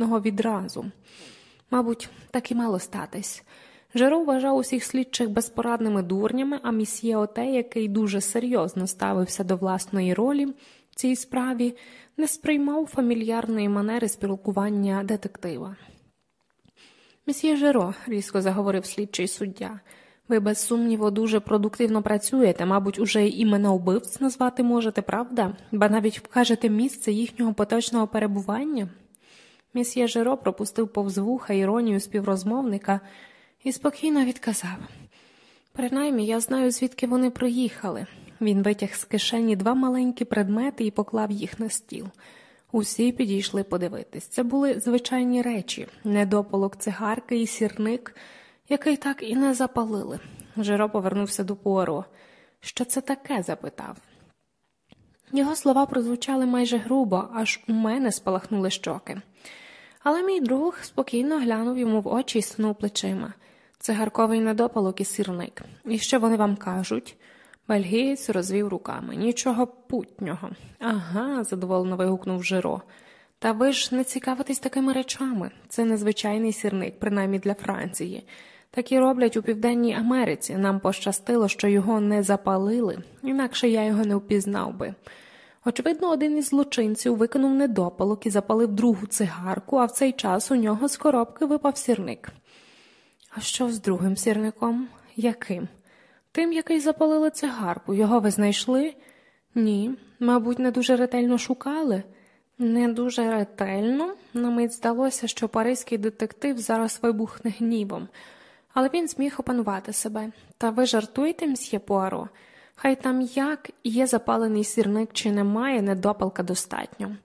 відразу. Мабуть, так і мало статись. Жеро вважав усіх слідчих безпорадними дурнями, а місьє Оте, який дуже серйозно ставився до власної ролі в цій справі, не сприймав фамільярної манери спілкування детектива. Місьє Жеро, різко заговорив слідчий суддя, ви без сумніву дуже продуктивно працюєте, мабуть, уже й імена вбивць назвати можете, правда? Ба навіть вкажете місце їхнього поточного перебування. Місьє Жеро пропустив повз вуха іронію співрозмовника і спокійно відказав принаймні я знаю, звідки вони приїхали. Він витяг з кишені два маленькі предмети і поклав їх на стіл. Усі підійшли подивитись. Це були звичайні речі, недополок цигарки і сірник, який так і не запалили. Жиро повернувся до Пуаро. Що це таке? запитав. Його слова прозвучали майже грубо, аж у мене спалахнули щоки. Але мій друг спокійно глянув йому в очі і снув плечима. Цигарковий недопалок і сірник. І що вони вам кажуть? Бельгієць розвів руками. Нічого путнього. Ага, задоволено вигукнув Жиро. Та ви ж не цікавитесь такими речами. Це незвичайний сірник, принаймні для Франції. Такі роблять у Південній Америці. Нам пощастило, що його не запалили, інакше я його не впізнав би. Очевидно, один із злочинців викинув недопалок і запалив другу цигарку, а в цей час у нього з коробки випав сірник. А що з другим сірником? Яким? Тим, який запалили цигарку. Його ви знайшли? Ні, мабуть, не дуже ретельно шукали. Не дуже ретельно, на мить здалося, що паризький детектив зараз вибухне гнівом, але він зміг опанувати себе. Та ви жартуєте, мсьє Пуаро? Хай там як є запалений сірник чи немає, недопалка достатньо.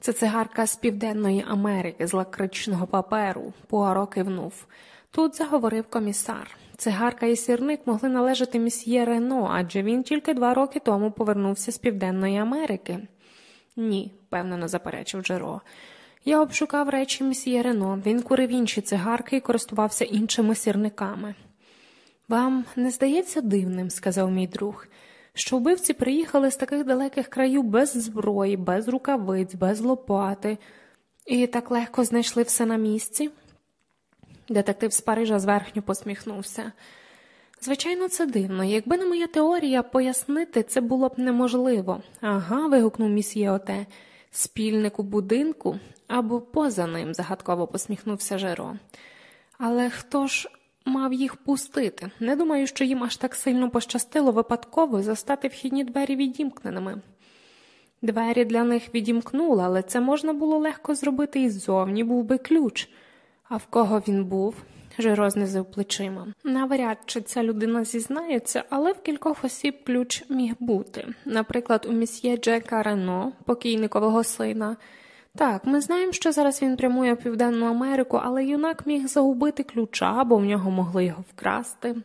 Це цигарка з Південної Америки, з лакричного паперу, Пуаро кивнув. Тут заговорив комісар. Цигарка і сірник могли належати місьє Рено, адже він тільки два роки тому повернувся з Південної Америки. Ні, впевнено заперечив Джеро. Я обшукав речі місьє Рено, він курив інші цигарки і користувався іншими сірниками. Вам не здається дивним, сказав мій друг, що вбивці приїхали з таких далеких країв без зброї, без рукавиць, без лопати, і так легко знайшли все на місці? Детектив з Парижа зверхньо посміхнувся. Звичайно, це дивно. Якби не моя теорія пояснити, це було б неможливо. Ага, вигукнув місьє Оте. Спільник у будинку або поза ним, загадково посміхнувся Жеро. Але хто ж мав їх пустити? Не думаю, що їм аж так сильно пощастило випадково застати вхідні двері відімкненими. Двері для них відімкнули, але це можна було легко зробити і ззовні був би ключ. А в кого він був? Жиро знизив плечима. Навряд чи ця людина зізнається, але в кількох осіб ключ міг бути. Наприклад, у місьє Джека Рено, покійникового сина. Так, ми знаємо, що зараз він прямує в Південну Америку, але юнак міг загубити ключа, бо в нього могли його вкрасти.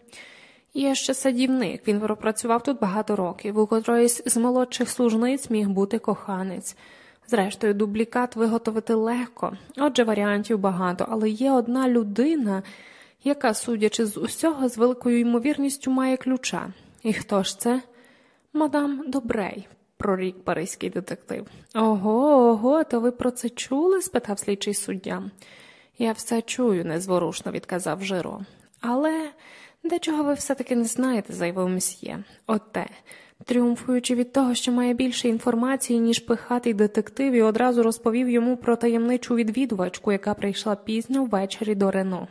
Є ще садівник, він пропрацював тут багато років, у котроїсь з молодших служниць міг бути коханець. Зрештою, дублікат виготовити легко, отже, варіантів багато, але є одна людина, яка, судячи з усього, з великою ймовірністю має ключа. І хто ж це? Мадам Добрей, прорік паризький детектив. Ого, ого, то ви про це чули? спитав слідчий суддя. Я все чую, незворушно відказав Жиро. Але дечого ви все таки не знаєте, заявив месьє. Оте. Тріумфуючи від того, що має більше інформації, ніж пихатий детектив, і одразу розповів йому про таємничу відвідувачку, яка прийшла пізно ввечері до Рено.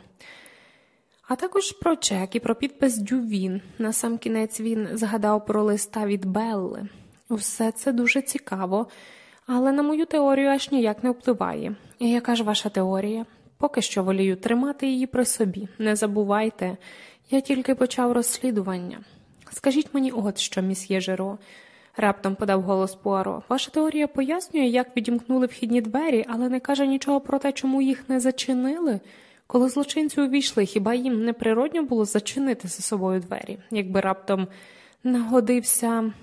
А також про чек і про підпис Дювін. На сам кінець він згадав про листа від Белли. Усе це дуже цікаво, але на мою теорію аж ніяк не впливає. І яка ж ваша теорія? Поки що волію тримати її при собі. Не забувайте, я тільки почав розслідування. Скажіть мені от що, місьє Жеро, раптом подав голос Пуаро. Ваша теорія пояснює, як відімкнули вхідні двері, але не каже нічого про те, чому їх не зачинили. Коли злочинці увійшли, хіба їм неприродньо було зачинити за собою двері, якби раптом нагодився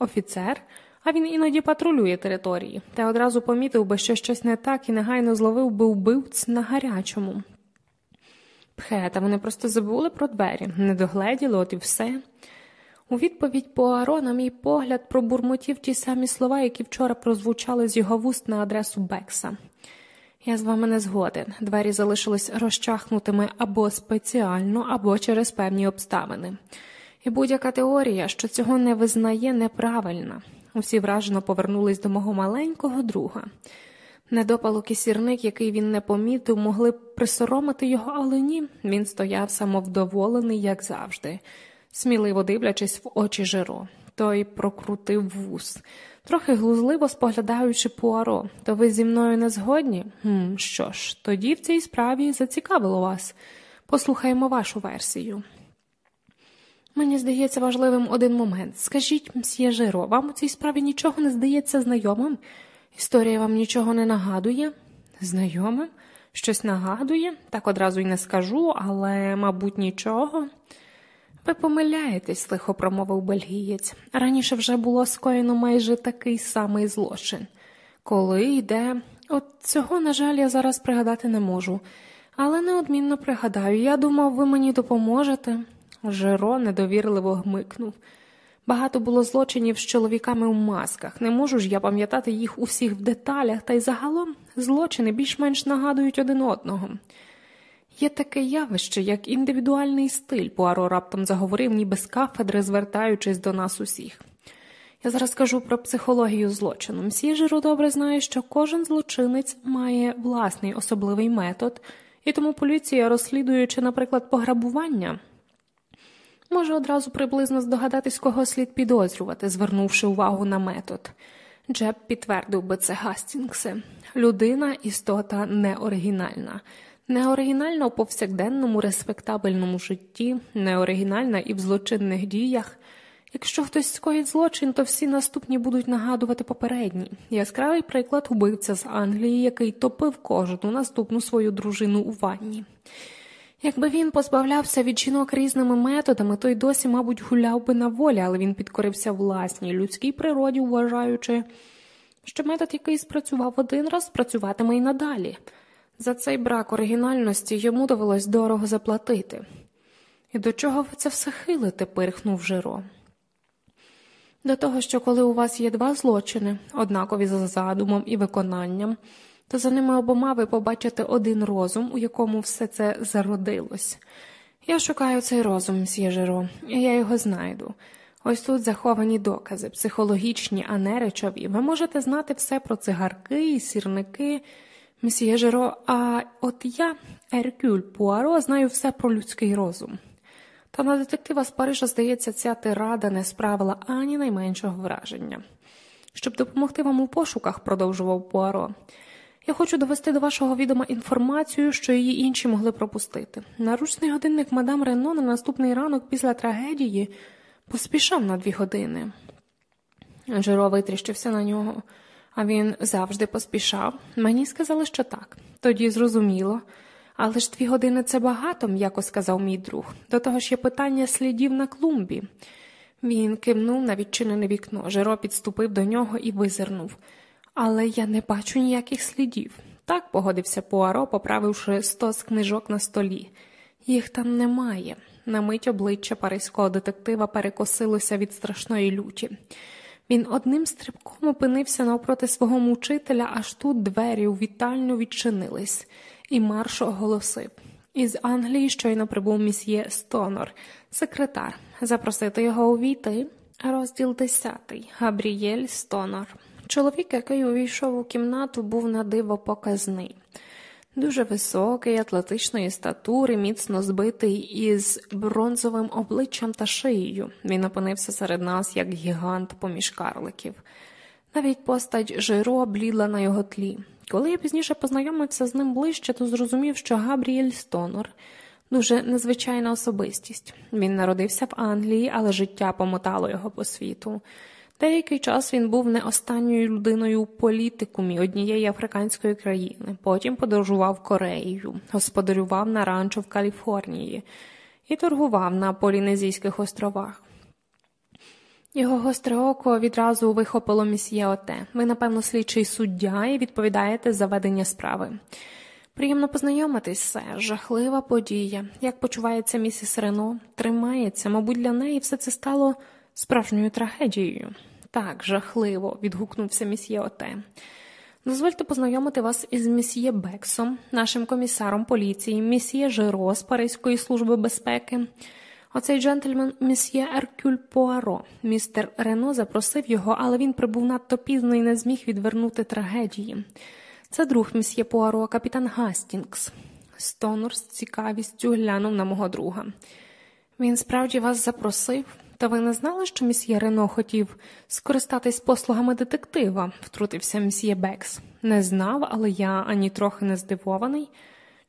офіцер, а він іноді патрулює території, та одразу помітив би, що щось не так і негайно зловив би вбивць на гарячому. Пхе, та вони просто забули про двері, не догледіли, от і все. У відповідь Пуаро, на мій погляд, пробурмотів ті самі слова, які вчора прозвучали з його вуст на адресу Бекса. Я з вами не згоден. Двері залишились розчахнутими або спеціально, або через певні обставини. І будь-яка теорія, що цього не визнає, неправильна. Усі вражено повернулись до мого маленького друга. Недопалок і сірник, який він не помітив, могли б присоромити його, але ні, він стояв самовдоволений, як завжди, сміливо дивлячись в очі Жиро. Той прокрутив вус, трохи глузливо споглядаючи Пуаро. То ви зі мною не згодні? Хм, Що ж, тоді в цій справі зацікавило вас. Послухаємо вашу версію. Мені здається важливим один момент. Скажіть, мсьє Жиро, вам у цій справі нічого не здається знайомим? Історія вам нічого не нагадує? Знайомим? Щось нагадує? Так одразу й не скажу, але, мабуть, нічого. Ви помиляєтесь, лихо промовив бельгієць. Раніше вже було скоєно майже такий самий злочин. Коли йде, от цього, на жаль, я зараз пригадати не можу, але неодмінно пригадаю, я думав, ви мені допоможете. Жеро недовірливо гмикнув. Багато було злочинів з чоловіками у масках. Не можу ж я пам'ятати їх усіх в деталях, та й загалом злочини більш-менш нагадують один одного. Є таке явище, як індивідуальний стиль, Пуаро раптом заговорив, ніби з кафедри, звертаючись до нас усіх. Я зараз кажу про психологію злочину. Мсі Жиро добре знає, що кожен злочинець має власний особливий метод, і тому поліція, розслідуючи, наприклад, пограбування, може одразу приблизно здогадатись, кого слід підозрювати, звернувши увагу на метод. Джеб підтвердив би це Гастінгсе. Людина істота неоригінальна. Неоригінальна у повсякденному респектабельному житті, неоригінальна і в злочинних діях. Якщо хтось скоїть злочин, то всі наступні будуть нагадувати попередні. Яскравий приклад убивця з Англії, який топив кожну наступну свою дружину у ванні. Якби він позбавлявся від жінок різними методами, то й досі, мабуть, гуляв би на волі, але він підкорився власній людській природі, вважаючи, що метод, який спрацював один раз, працюватиме й надалі. За цей брак оригінальності йому довелось дорого заплатити. І до чого ви це все хилите? пирхнув Жиро. До того, що коли у вас є два злочини, однакові за задумом і виконанням, то за ними обома ви побачите один розум, у якому все це зародилось. Я шукаю цей розум, мсьє Жиро, і я його знайду. Ось тут заховані докази, психологічні, а не речові. Ви можете знати все про цигарки сірники. Мсьє Жиро, а от я, Еркюль Пуаро, знаю все про людський розум. Та на детектива з Парижа, здається, ця тирада не справила ані найменшого враження. Щоб допомогти вам у пошуках, продовжував Пуаро. Я хочу довести до вашого відома інформацію, що її інші могли пропустити. Наручний годинник мадам Рено на наступний ранок після трагедії поспішав на дві години. Жиро витріщився на нього, а він завжди поспішав. Мені сказали, що так. Тоді зрозуміло. Але ж дві години це багато, м'яко сказав мій друг. До того ж є питання слідів на клумбі. Він кивнув на відчинене вікно. Жиро підступив до нього і визирнув але я не бачу ніяких слідів. Так погодився Пуаро, поправивши стос книжок на столі. Їх там немає. На мить обличчя паризького детектива перекосилося від страшної люті. Він одним стрибком опинився навпроти свого мучителя, аж тут двері у вітальню відчинились, і марш оголосив. Із Англії щойно прибув місьє Стонор, секретар. Запросити його увійти. Розділ десятий. Габрієль Стонор. Чоловік, який увійшов у кімнату, був на диво показний. Дуже високий, атлетичної статури, міцно збитий із бронзовим обличчям та шиєю. Він опинився серед нас як гігант поміж карликів. Навіть постать жиро блідла на його тлі. Коли я пізніше познайомився з ним ближче, то зрозумів, що Габріель Стонор дуже незвичайна особистість. Він народився в Англії, але життя помотало його по світу. Деякий час він був не останньою людиною у політикумі однієї африканської країни, потім подорожував Кореєю, господарював на ранчо в Каліфорнії і торгував на Полінезійських островах. Його гостре око відразу вихопило місьє Оте. Ви, напевно, слідчий суддя і відповідаєте за ведення справи. Приємно познайомитись, все, жахлива подія. Як почувається місіс Рено? Тримається, мабуть, для неї все це стало справжньою трагедією. Так, жахливо, відгукнувся місьє Оте. Дозвольте познайомити вас із місьє Бексом, нашим комісаром поліції, місьє Жиро з Паризької служби безпеки. Оцей джентльмен місьє Еркюль Пуаро. Містер Рено запросив його, але він прибув надто пізно і не зміг відвернути трагедії. Це друг місьє Пуаро, капітан Гастінгс. Стонор з цікавістю глянув на мого друга. Він справді вас запросив, та ви не знали, що місьє Рено хотів скористатись послугами детектива, втрутився місьє Бекс. Не знав, але я ані трохи не здивований.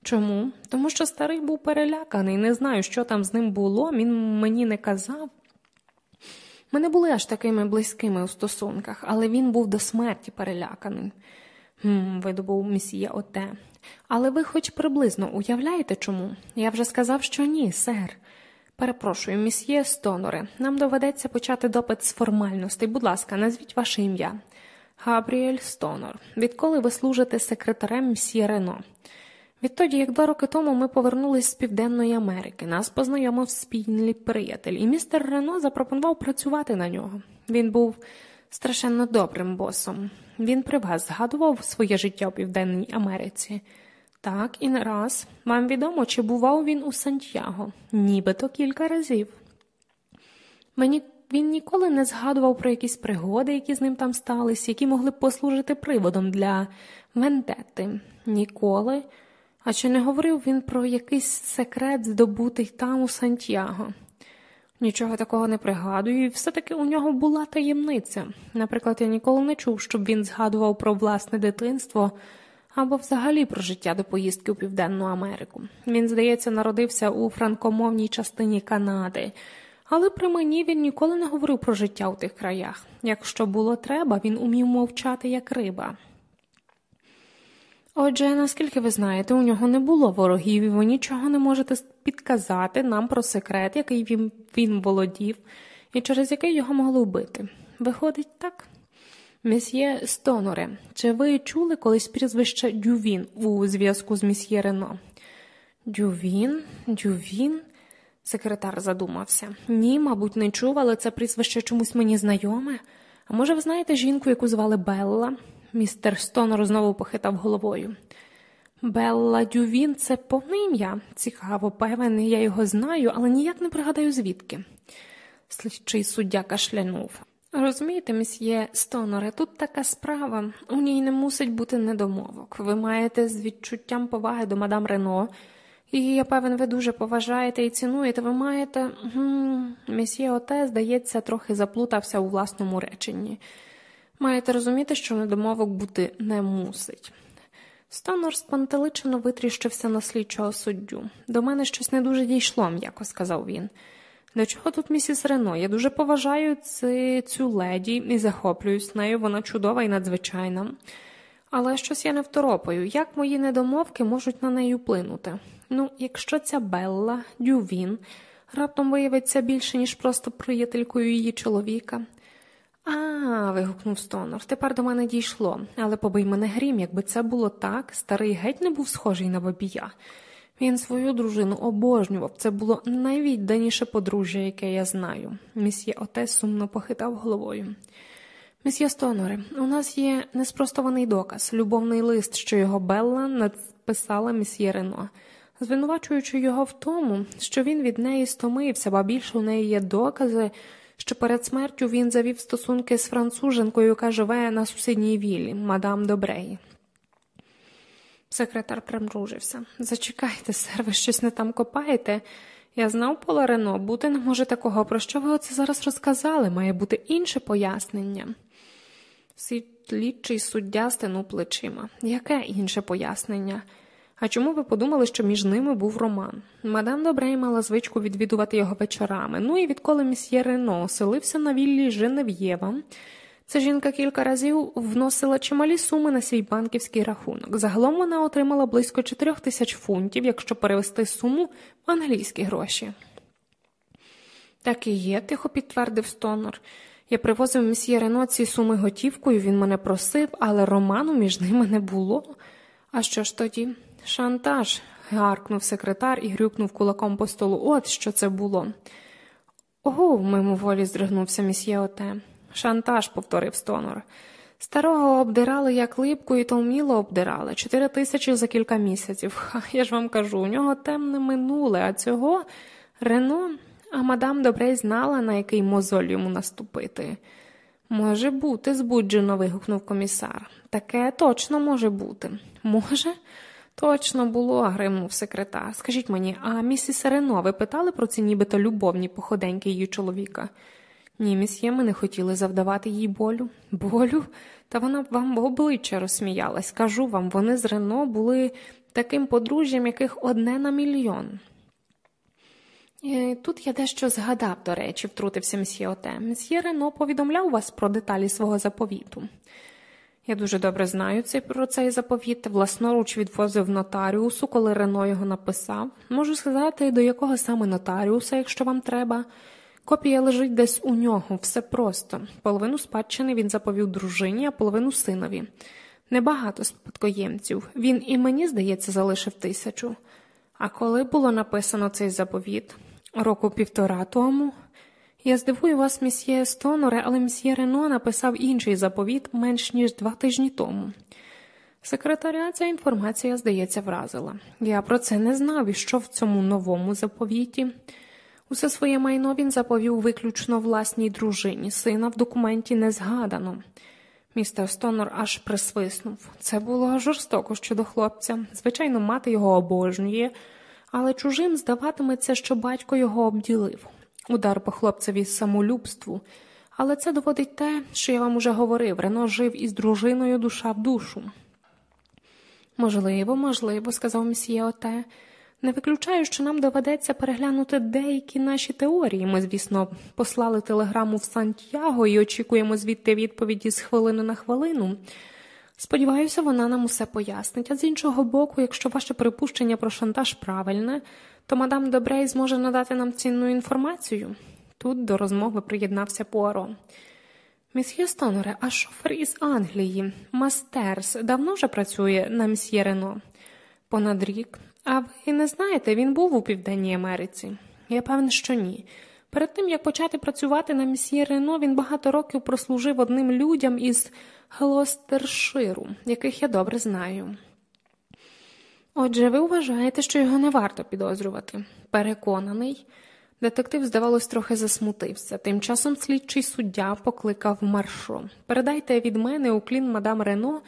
Чому? Тому що старий був переляканий, не знаю, що там з ним було, він мені не казав. Ми не були аж такими близькими у стосунках, але він був до смерті переляканий, «Хм», – видобув місьє Оте. Але ви хоч приблизно уявляєте чому? Я вже сказав, що ні, сер. Перепрошую, місьє Стоноре, нам доведеться почати допит з формальностей. Будь ласка, назвіть ваше ім'я. Габріель Стонор. Відколи ви служите секретарем мсьє Рено? Відтоді, як два роки тому ми повернулись з Південної Америки, нас познайомив спільний приятель, і містер Рено запропонував працювати на нього. Він був страшенно добрим босом. Він при вас згадував своє життя у Південній Америці. Так, і не раз. Вам відомо, чи бував він у Сантьяго? Нібито кілька разів. Мені він ніколи не згадував про якісь пригоди, які з ним там сталися, які могли б послужити приводом для вендети. Ніколи. А чи не говорив він про якийсь секрет, здобутий там у Сантьяго? Нічого такого не пригадую, і все-таки у нього була таємниця. Наприклад, я ніколи не чув, щоб він згадував про власне дитинство або взагалі про життя до поїздки у Південну Америку. Він, здається, народився у франкомовній частині Канади, але при мені він ніколи не говорив про життя у тих краях. Якщо було треба, він умів мовчати як риба. Отже, наскільки ви знаєте, у нього не було ворогів, і ви нічого не можете підказати нам про секрет, який він, він володів, і через який його могли вбити. Виходить так? Месьє Стоноре, чи ви чули колись прізвище Дювін у зв'язку з месьє Рено? Дювін, Дювін? Секретар задумався. Ні, мабуть, не чув, але це прізвище чомусь мені знайоме. А може, ви знаєте жінку, яку звали Белла? Містер Стонор знову похитав головою. Белла Дювін це повне ім'я. Цікаво, певен, я його знаю, але ніяк не пригадаю звідки. Слідчий суддя кашлянув. Розумієте, місьє Стоноре, тут така справа, у ній не мусить бути недомовок. Ви маєте з відчуттям поваги до мадам Рено, і я певен, ви дуже поважаєте і цінуєте, ви маєте. Місьє Оте, здається, трохи заплутався у власному реченні. Маєте розуміти, що недомовок бути не мусить. Стонор спантеличено витріщився на слідчого суддю. До мене щось не дуже дійшло, м'яко сказав він. До чого тут місіс Рено? Я дуже поважаю цю, леді і захоплююсь нею, вона чудова і надзвичайна. Але щось я не второпаю, як мої недомовки можуть на неї вплинути? Ну, якщо ця Белла, Дювін, раптом виявиться більше, ніж просто приятелькою її чоловіка. А, вигукнув Стонор, тепер до мене дійшло, але побий мене грім, якби це було так, старий геть не був схожий на бабія. Він свою дружину обожнював, це було найвідданіше подружжя, яке я знаю. Місьє Отес сумно похитав головою. Місьє Стоноре, у нас є неспростований доказ, любовний лист, що його Белла написала місьє Рено, звинувачуючи його в тому, що він від неї стомився, ба більше у неї є докази, що перед смертю він завів стосунки з француженкою, яка живе на сусідній віллі, мадам Добреї. Секретар примружився. Зачекайте, сер, ви щось не там копаєте. Я знав Пола Рено, бути не може такого. Про що ви оце зараз розказали? Має бути інше пояснення. Слідчий суддя стенув плечима. Яке інше пояснення? А чому ви подумали, що між ними був роман? Мадам Добрей мала звичку відвідувати його вечорами. Ну і відколи місьє Рено оселився на віллі Женев'єва, ця жінка кілька разів вносила чималі суми на свій банківський рахунок. Загалом вона отримала близько 4 тисяч фунтів, якщо перевести суму в англійські гроші. Так і є, тихо підтвердив Стонор. Я привозив місьє Рено ці суми готівкою, він мене просив, але роману між ними не було. А що ж тоді? Шантаж. гаркнув секретар і грюкнув кулаком по столу. От що це було. Ого, мимоволі здригнувся місьє Оте. Шантаж, повторив Стонор. Старого обдирали як липку, і то вміло обдирали. Чотири тисячі за кілька місяців. Ха, я ж вам кажу, у нього темне минуле, а цього Рено, а мадам Добрей знала, на який мозоль йому наступити. Може бути, збуджено. вигукнув комісар. Таке точно може бути. Може? Точно було, гримнув секретар. Скажіть мені, а місіс Рено, ви питали про ці нібито любовні походеньки її чоловіка? Ні, місьє, ми не хотіли завдавати їй болю. Болю? Та вона вам в обличчя розсміялась. Кажу вам, вони з Рено були таким подружжям, яких одне на мільйон. І Тут я дещо згадав, до речі, втрутився мсьє Оте. Мсьє Рено повідомляв вас про деталі свого заповіту. Я дуже добре знаю цей, про цей заповіт, власноруч відвозив нотаріусу, коли Рено його написав. Можу сказати, до якого саме нотаріуса, якщо вам треба. Копія лежить десь у нього, все просто. Половину спадщини він заповів дружині, а половину синові. Небагато спадкоємців. Він і мені, здається, залишив тисячу. А коли було написано цей заповіт? Року півтора тому. Я здивую вас, місьє Стоноре, але мсьє Рено написав інший заповіт менш ніж два тижні тому. Секретаря ця інформація, здається, вразила. Я про це не знав і що в цьому новому заповіті. Усе своє майно він заповів виключно власній дружині, сина в документі не згадано. Містер Стонор аж присвиснув. Це було жорстоко щодо хлопця. Звичайно, мати його обожнює, але чужим здаватиметься, що батько його обділив. Удар по хлопцеві самолюбству. Але це доводить те, що я вам уже говорив. Рено жив із дружиною душа в душу. Можливо, можливо, сказав місьє Оте. Не виключаю, що нам доведеться переглянути деякі наші теорії. Ми, звісно, послали телеграму в Сантьяго і очікуємо звідти відповіді з хвилини на хвилину. Сподіваюся, вона нам усе пояснить, а з іншого боку, якщо ваше припущення про шантаж правильне, то мадам Добрей зможе надати нам цінну інформацію. Тут до розмови приєднався Пуаро. Місьє Стоноре, а шофер із Англії, Мастерс, давно вже працює на мсьє Рено? Понад рік. А ви не знаєте, він був у Південній Америці? Я певен, що ні. Перед тим як почати працювати на місьє Рено, він багато років прослужив одним людям із Глостерширу, яких я добре знаю. Отже, ви вважаєте, що його не варто підозрювати? Переконаний. Детектив, здавалось, трохи засмутився. Тим часом слідчий суддя покликав маршо. Передайте від мене у клін мадам Рено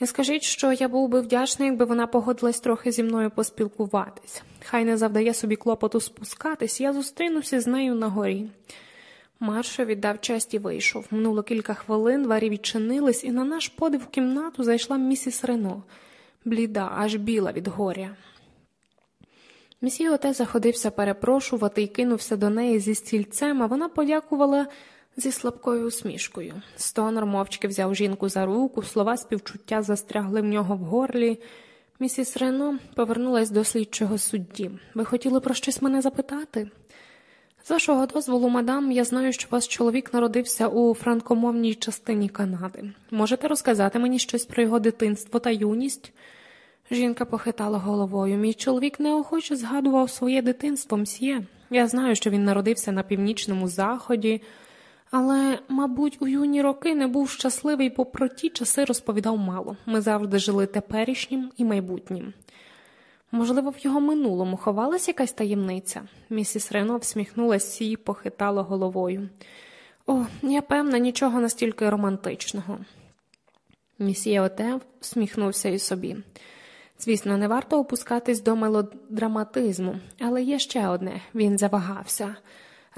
і скажіть, що я був би вдячний, якби вона погодилась трохи зі мною поспілкуватись. Хай не завдає собі клопоту спускатись, я зустрінуся з нею на горі. Маршо віддав честь і вийшов. Минуло кілька хвилин, двері відчинились, і на наш подив в кімнату зайшла місіс Рено, бліда, аж біла від горя. Місій оте заходився перепрошувати і кинувся до неї зі стільцем, а вона подякувала зі слабкою усмішкою. Стонер мовчки взяв жінку за руку, слова співчуття застрягли в нього в горлі. Місіс Рено повернулась до слідчого судді. Ви хотіли про щось мене запитати? З вашого дозволу, мадам, я знаю, що ваш чоловік народився у франкомовній частині Канади. Можете розказати мені щось про його дитинство та юність? Жінка похитала головою. Мій чоловік неохоче згадував своє дитинство мсьє. Я знаю, що він народився на північному заході, але, мабуть, у юні роки не був щасливий, бо про ті часи розповідав мало. Ми завжди жили теперішнім і майбутнім. Можливо, в його минулому ховалась якась таємниця. Місіс Рено всміхнулася і похитала головою. О, я певна, нічого настільки романтичного. Місія Оте всміхнувся і собі. Звісно, не варто опускатись до мелодраматизму, але є ще одне він завагався.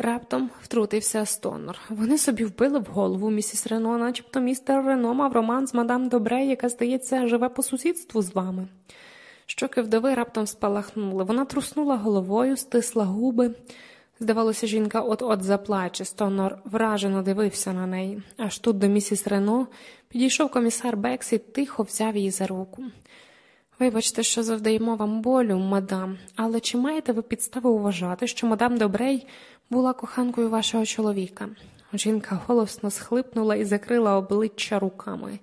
Раптом втрутився Стонор. Вони собі вбили в голову місіс Рено, начебто містер Рено мав роман з мадам Добре, яка, здається, живе по сусідству з вами. Щоки вдови раптом спалахнули. Вона труснула головою, стисла губи. Здавалося, жінка от-от заплаче. Стонор вражено дивився на неї. Аж тут до місіс Рено підійшов комісар Бекс і тихо взяв її за руку. Вибачте, що завдаємо вам болю, мадам, але чи маєте ви підстави вважати, що мадам Добрей була коханкою вашого чоловіка? Жінка голосно схлипнула і закрила обличчя руками.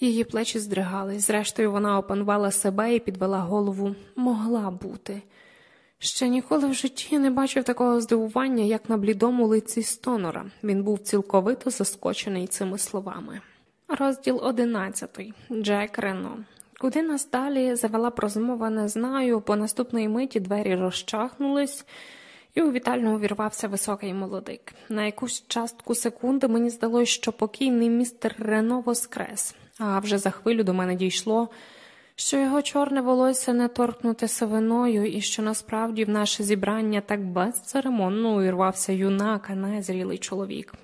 Її плечі здригались, зрештою, вона опанувала себе і підвела голову могла бути. Ще ніколи в житті не бачив такого здивування, як на блідому лиці Стонора. Він був цілковито заскочений цими словами. Розділ одинадцятий Джек Рено. Куди нас далі завела розмова, не знаю, по наступної миті двері розчахнулись, і у вітальню увірвався високий молодик. На якусь частку секунди мені здалося, що покійний містер Рено воскрес, а вже за хвилю до мене дійшло, що його чорне волосся не торкнуте сивиною, і що насправді в наше зібрання так безцеремонно увірвався юнак, а не чоловік.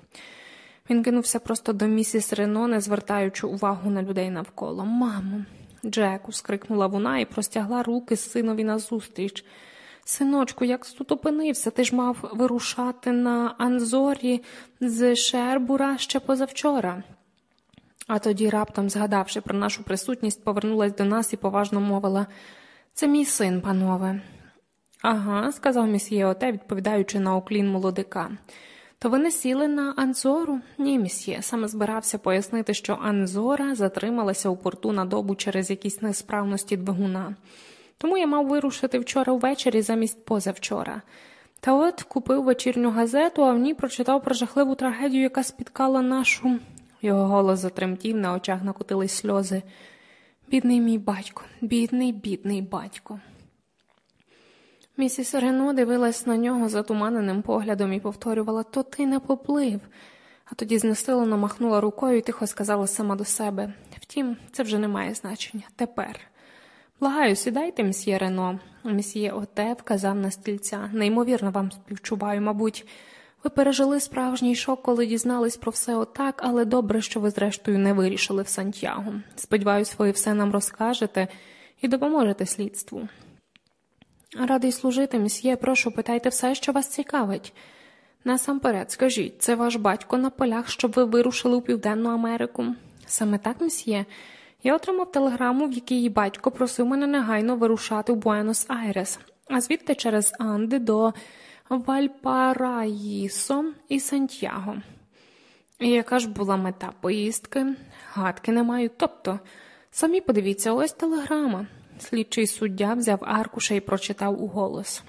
Він кинувся просто до місіс Рено, не звертаючи увагу на людей навколо. Мамо, Джеку, скрикнула вона і простягла руки синові назустріч. Синочку, як тут опинився, ти ж мав вирушати на Анзорі з Шербура ще позавчора. А тоді, раптом, згадавши про нашу присутність, повернулась до нас і поважно мовила це мій син, панове. Ага, сказав місьє Оте, відповідаючи на оклін молодика. То ви не сіли на Анзору? Ні, місьє. Саме збирався пояснити, що Анзора затрималася у порту на добу через якісь несправності двигуна. Тому я мав вирушити вчора ввечері замість позавчора. Та от купив вечірню газету, а в ній прочитав про жахливу трагедію, яка спіткала нашу. Його голос затремтів, на очах накотились сльози. Бідний мій батько, бідний, бідний батько. Місіс Рено дивилась на нього затуманеним поглядом і повторювала то ти не поплив, а тоді знесилено махнула рукою і тихо сказала сама до себе втім, це вже не має значення тепер. Благаю, сідайте, мсьє Рено. Мсьє Оте вказав на стільця. Неймовірно вам співчуваю, мабуть, ви пережили справжній шок, коли дізнались про все отак, але добре, що ви, зрештою, не вирішили в Сантьягу. Сподіваюсь, ви все нам розкажете і допоможете слідству. Радий служити, мсьє, прошу, питайте все, що вас цікавить. Насамперед, скажіть, це ваш батько на полях, щоб ви вирушили у Південну Америку? Саме так, мсьє. Я отримав телеграму, в якій її батько просив мене негайно вирушати в Буенос-Айрес, а звідти через Анди до Вальпараїсо і Сантьяго. І яка ж була мета поїздки? Гадки не маю. Тобто, самі подивіться, ось телеграма. Слідчий суддя взяв аркуша і прочитав уголос.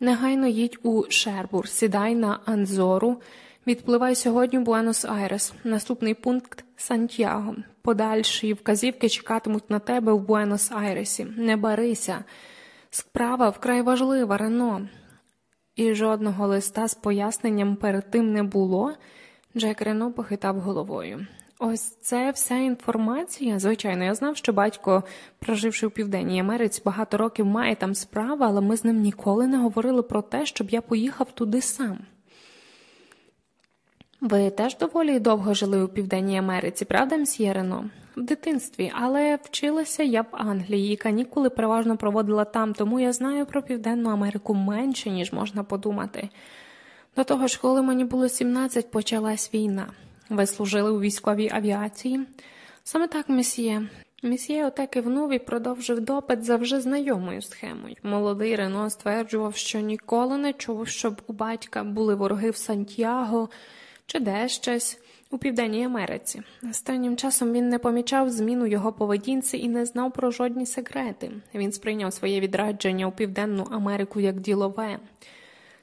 Негайно їдь у Шербур, сідай на Анзору, відпливай сьогодні в Буенос-Айрес. Наступний пункт Сантьяго. Подальші вказівки чекатимуть на тебе в Буенос-Айресі. Не барися. Справа вкрай важлива, Рено. І жодного листа з поясненням перед тим не було. Джек Рено похитав головою. Ось це вся інформація. Звичайно, я знав, що батько, проживши в Південній Америці, багато років має там справу, але ми з ним ніколи не говорили про те, щоб я поїхав туди сам. Ви теж доволі довго жили у Південній Америці, правда, мсьє? В дитинстві, але вчилася я в Англії і канікули переважно проводила там, тому я знаю про Південну Америку менше, ніж можна подумати. До того ж, коли мені було 17, почалась війна. Ви служили у військовій авіації? Саме так, месьє. Месьє оте кивнув і продовжив допит за вже знайомою схемою. Молодий Рено стверджував, що ніколи не чув, щоб у батька були вороги в Сантьяго чи де щось у Південній Америці. Останнім часом він не помічав зміну його поведінці і не знав про жодні секрети. Він сприйняв своє відрадження у Південну Америку як ділове.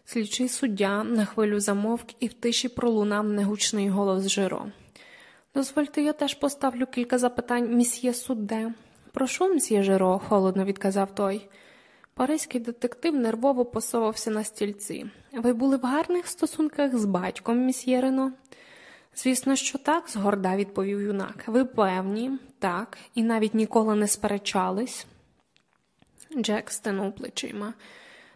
Слідчий суддя на хвилю замовк і в тиші пролунав негучний голос Жиро. Дозвольте, я теж поставлю кілька запитань, місьє судде. Прошу, мсьє Жиро, холодно відказав той. Паризький детектив нервово посовався на стільці. Ви були в гарних стосунках з батьком, місьє Рено?» Звісно, що так, згорда відповів юнак. Ви певні, так, і навіть ніколи не сперечались. Джек стенув плечима.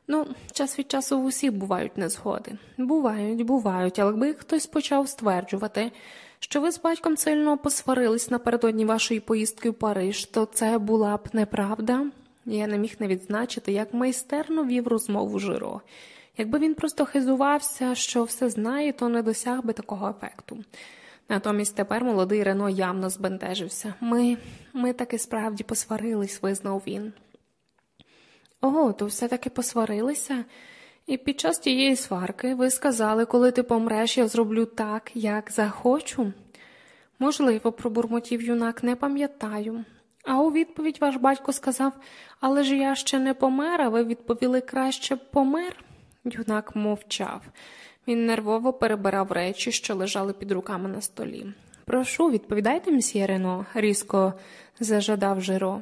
Ну, час від часу в усіх бувають незгоди. Бувають, бувають, але якби хтось почав стверджувати, що ви з батьком сильно посварились напередодні вашої поїздки в Париж, то це була б неправда. Я не міг не відзначити, як майстерно вів розмову Жиро. Якби він просто хизувався, що все знає, то не досяг би такого ефекту. Натомість тепер молодий Рено явно збентежився. Ми ми таки справді посварились, визнав він. Ого, то все-таки посварилися? І під час тієї сварки ви сказали, коли ти помреш, я зроблю так, як захочу. Можливо, пробурмотів юнак, не пам'ятаю. А у відповідь ваш батько сказав, але ж я ще не помер, а ви відповіли краще помер. Юнак мовчав. Він нервово перебирав речі, що лежали під руками на столі. Прошу, відповідайте, мсьє Рено, різко зажадав Жиро.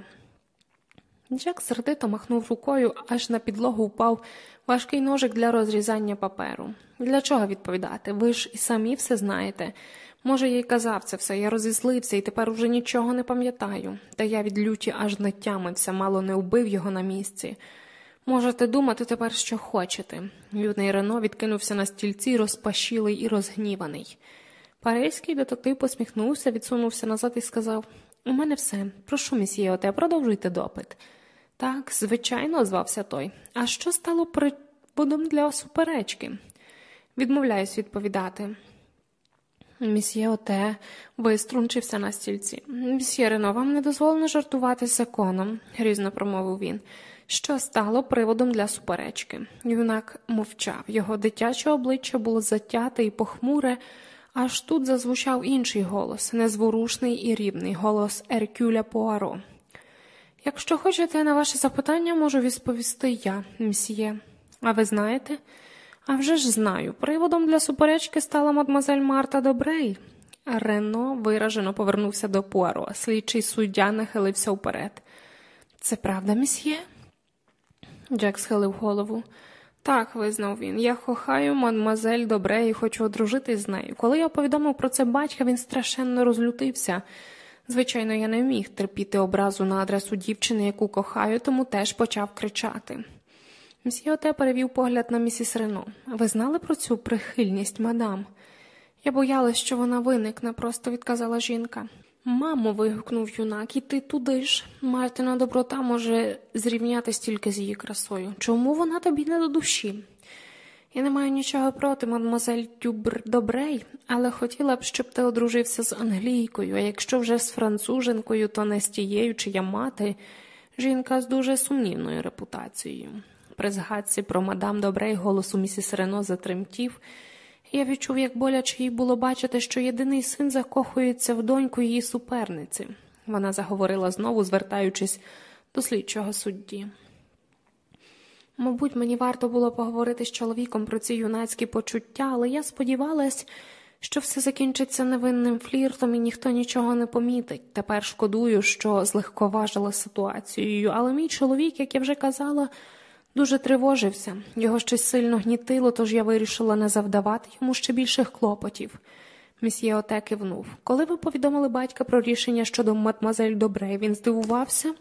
Джек сердито махнув рукою, аж на підлогу впав важкий ножик для розрізання паперу. Для чого відповідати? Ви ж і самі все знаєте. Може, я й казав це все, я розізлився і тепер уже нічого не пам'ятаю, та я від люті аж не тямився, мало не вбив його на місці. Можете думати тепер, що хочете. Юний Рено відкинувся на стільці, розпашілий і розгніваний. Паризький детектив посміхнувся, відсунувся назад і сказав У мене все. Прошу, місьє Оте, продовжуйте допит. Так, звичайно, озвався той. А що стало приводом для суперечки? Відмовляюсь відповідати. Місьє Оте виструнчився на стільці. Місьє Рено, вам не дозволено жартувати законом, грізно промовив він. Що стало приводом для суперечки? Юнак мовчав. Його дитяче обличчя було затяте і похмуре, аж тут зазвучав інший голос, незворушний і рівний голос Еркюля Пуаро. Якщо хочете на ваше запитання, можу відповісти я, мсьє. А ви знаєте? «А вже ж знаю. Приводом для суперечки стала мадмазель Марта Добрей. Рено виражено повернувся до Пуаро. Слідчий суддя нахилився вперед. Це правда, мсьє? Джек схилив голову. Так, визнав він. Я кохаю мадмазель Добре і хочу одружитись з нею. Коли я повідомив про це батька, він страшенно розлютився. Звичайно, я не міг терпіти образу на адресу дівчини, яку кохаю, тому теж почав кричати. Мсьє Оте перевів погляд на місіс Рено. Ви знали про цю прихильність, мадам? Я боялась, що вона виникне, просто відказала жінка. Мамо, вигукнув юнак, і ти туди ж. Мартина доброта може зрівнятися тільки з її красою. Чому вона тобі не до душі? Я не маю нічого проти, мадмозель Тюбр Добрей, але хотіла б, щоб ти одружився з англійкою, а якщо вже з француженкою, то не з тією, чия мати, жінка з дуже сумнівною репутацією. При згадці про мадам Добрей голосу місіс Рено затремтів. Я відчув, як боляче їй було бачити, що єдиний син закохується в доньку її суперниці. Вона заговорила знову, звертаючись до слідчого судді. Мабуть, мені варто було поговорити з чоловіком про ці юнацькі почуття, але я сподівалась, що все закінчиться невинним фліртом і ніхто нічого не помітить. Тепер шкодую, що злегковажила ситуацією, але мій чоловік, як я вже казала, Дуже тривожився, його щось сильно гнітило, тож я вирішила не завдавати йому ще більших клопотів. Місьє Оте кивнув. Коли ви повідомили батька про рішення щодо мадмазель Добре, він здивувався.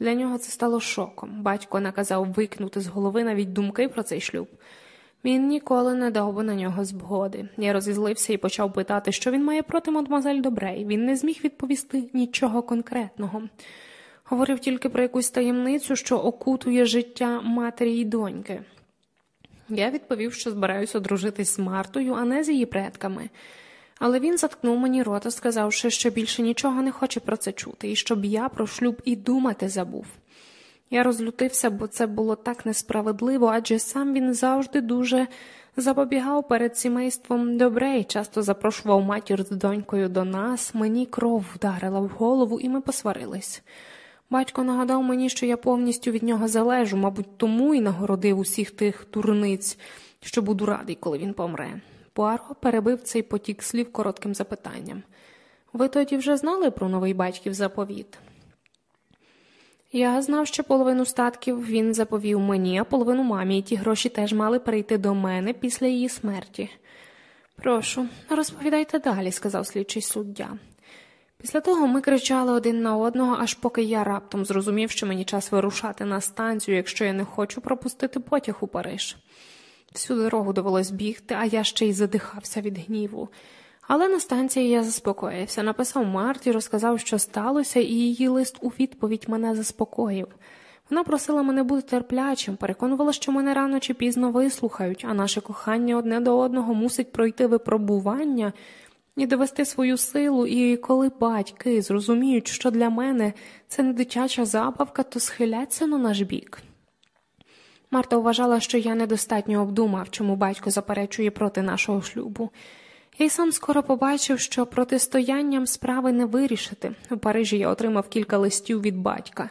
Для нього це стало шоком. Батько наказав викнути з голови навіть думки про цей шлюб. Він ніколи не дав би на нього згоди. Я розізлився і почав питати, що він має проти мадмазель Добрей. Він не зміг відповісти нічого конкретного. Говорив тільки про якусь таємницю, що окутує життя матері й доньки. Я відповів, що збираюся одружитись з Мартою, а не з її предками. Але він заткнув мені рота, сказавши, що більше нічого не хоче про це чути, і щоб я про шлюб і думати забув. Я розлютився, бо це було так несправедливо, адже сам він завжди дуже запобігав перед сімейством добре і часто запрошував матір з донькою до нас. Мені кров вдарила в голову, і ми посварились. Батько нагадав мені, що я повністю від нього залежу, мабуть, тому і нагородив усіх тих турниць, що буду радий, коли він помре. Пуаро перебив цей потік слів коротким запитанням. Ви тоді вже знали про новий батьків заповіт? Я знав, що половину статків він заповів мені, а половину мамі, і ті гроші теж мали перейти до мене після її смерті. Прошу, розповідайте далі, сказав слідчий суддя. Після того ми кричали один на одного, аж поки я раптом зрозумів, що мені час вирушати на станцію, якщо я не хочу пропустити потяг у Париж. Всю дорогу довелось бігти, а я ще й задихався від гніву. Але на станції я заспокоївся, написав Марті, розказав, що сталося, і її лист у відповідь мене заспокоїв. Вона просила мене бути терплячим, переконувала, що мене рано чи пізно вислухають, а наше кохання одне до одного мусить пройти випробування і довести свою силу, і коли батьки зрозуміють, що для мене це не дитяча забавка, то схиляться на наш бік. Марта вважала, що я недостатньо обдумав, чому батько заперечує проти нашого шлюбу. Я й сам скоро побачив, що протистоянням справи не вирішити. У Парижі я отримав кілька листів від батька,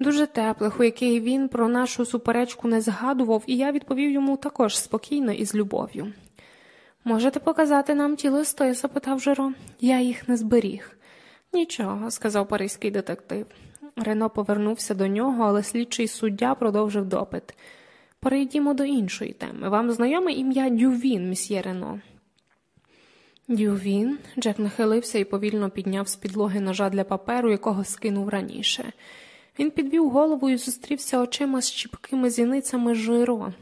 дуже теплих, у яких він про нашу суперечку не згадував, і я відповів йому також спокійно і з любов'ю. Можете показати нам ті листи? запитав Жеро. Я їх не зберіг. Нічого, сказав паризький детектив. Рено повернувся до нього, але слідчий суддя продовжив допит. Перейдімо до іншої теми. Вам знайоме ім'я Дювін, місьє Рено? Дювін. Джек нахилився і повільно підняв з підлоги ножа для паперу, якого скинув раніше. Він підвів голову і зустрівся очима з чіпкими зіницями жиро.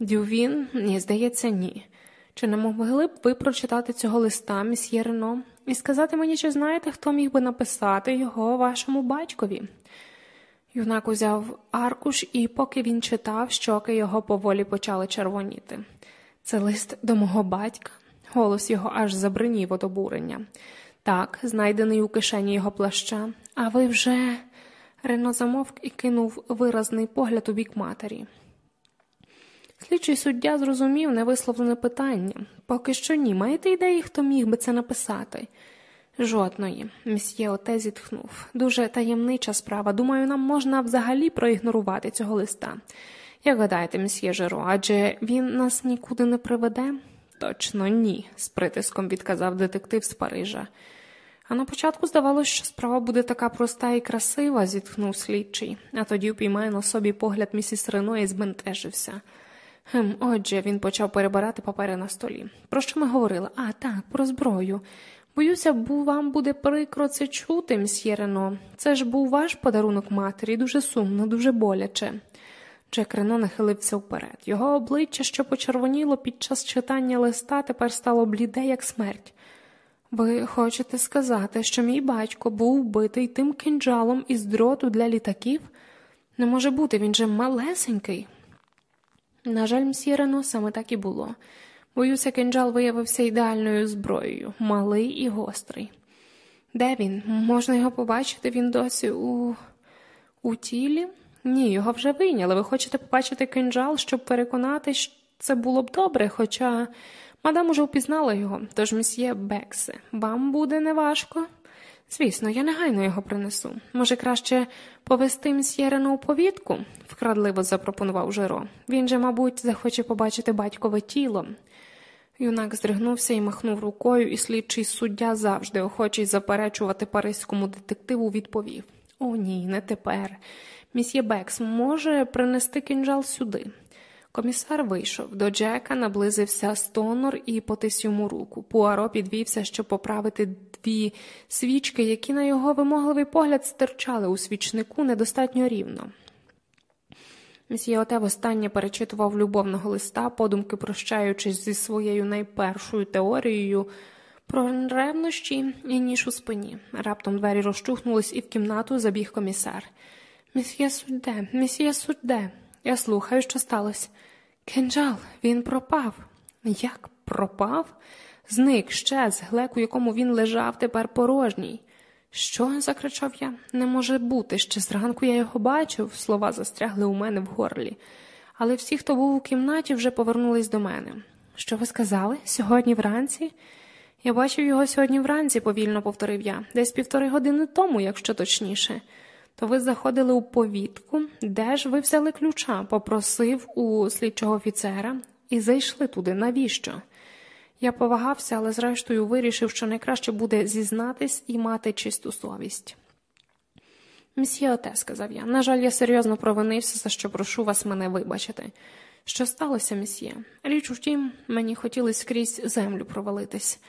Дювін, ні, здається, ні. Чи не могли б ви прочитати цього листа, місьє Рено, і сказати мені, чи знаєте, хто міг би написати його вашому батькові? Юнак узяв аркуш, і поки він читав, щоки його поволі почали червоніти. Це лист до мого батька. Голос його аж забринів від обурення. Так, знайдений у кишені його плаща. А ви вже. Рено замовк і кинув виразний погляд у бік матері. Слідчий суддя зрозумів невисловлене питання. Поки що ні. Маєте ідеї, хто міг би це написати? Жодної, місьє Оте зітхнув. Дуже таємнича справа. Думаю, нам можна взагалі проігнорувати цього листа. Як гадаєте, місьє Жеро, адже він нас нікуди не приведе? Точно ні, з притиском відказав детектив з Парижа. А на початку здавалося, що справа буде така проста і красива, зітхнув слідчий, а тоді упіймає на собі погляд місіс Рено і збентежився. Хм, Отже, він почав перебирати папери на столі. Про що ми говорили? А, так, про зброю. Боюся, бо вам буде прикро це чути, мсьє. Це ж був ваш подарунок матері, дуже сумно, дуже боляче. Джек Рено нахилився вперед. Його обличчя, що почервоніло під час читання листа, тепер стало бліде, як смерть. Ви хочете сказати, що мій батько був вбитий тим кинджалом із дроту для літаків? Не може бути, він же малесенький. На жаль, мсьє Рено, саме так і було. Боюся, кинджал виявився ідеальною зброєю, малий і гострий. Де він? Можна його побачити, він досі у у тілі? Ні, його вже вийняли. Ви хочете побачити кинджал, щоб переконати, що це було б добре, хоча мадам уже впізнала його, тож мсьє Бексе, вам буде неважко? Звісно, я негайно його принесу. Може, краще повести мсьєрену у повітку? вкрадливо запропонував Жиро. Він же, мабуть, захоче побачити батькове тіло. Юнак здригнувся і махнув рукою, і слідчий суддя завжди охочий заперечувати паризькому детективу, відповів О, ні, не тепер. Місьє Бекс може принести кинджал сюди. Комісар вийшов. До Джека наблизився стонор і потис йому руку. Пуаро підвівся, щоб поправити дві свічки, які на його вимогливий погляд стирчали у свічнику недостатньо рівно. Мсьє Оте востаннє перечитував любовного листа, подумки прощаючись зі своєю найпершою теорією про ревнощі і ніж у спині. Раптом двері розчухнулись, і в кімнату забіг комісар. Місьє судде, місьє судде, я слухаю, що сталося. Кинджал, він пропав. Як пропав? Зник щез, глек, у якому він лежав, тепер порожній. Що? закричав я. Не може бути. Ще зранку я його бачив, слова застрягли у мене в горлі. Але всі, хто був у кімнаті, вже повернулись до мене. Що ви сказали? Сьогодні вранці? Я бачив його сьогодні вранці, повільно повторив я, десь півтори години тому, якщо точніше. То ви заходили у повітку, де ж ви взяли ключа, попросив у слідчого офіцера і зайшли туди. Навіщо? Я повагався, але зрештою вирішив, що найкраще буде зізнатись і мати чисту совість. Мсьє Оте, сказав я, на жаль, я серйозно провинився, за що прошу вас мене вибачити. Що сталося, мсьє? Річ у тім, мені хотілося крізь землю провалитись,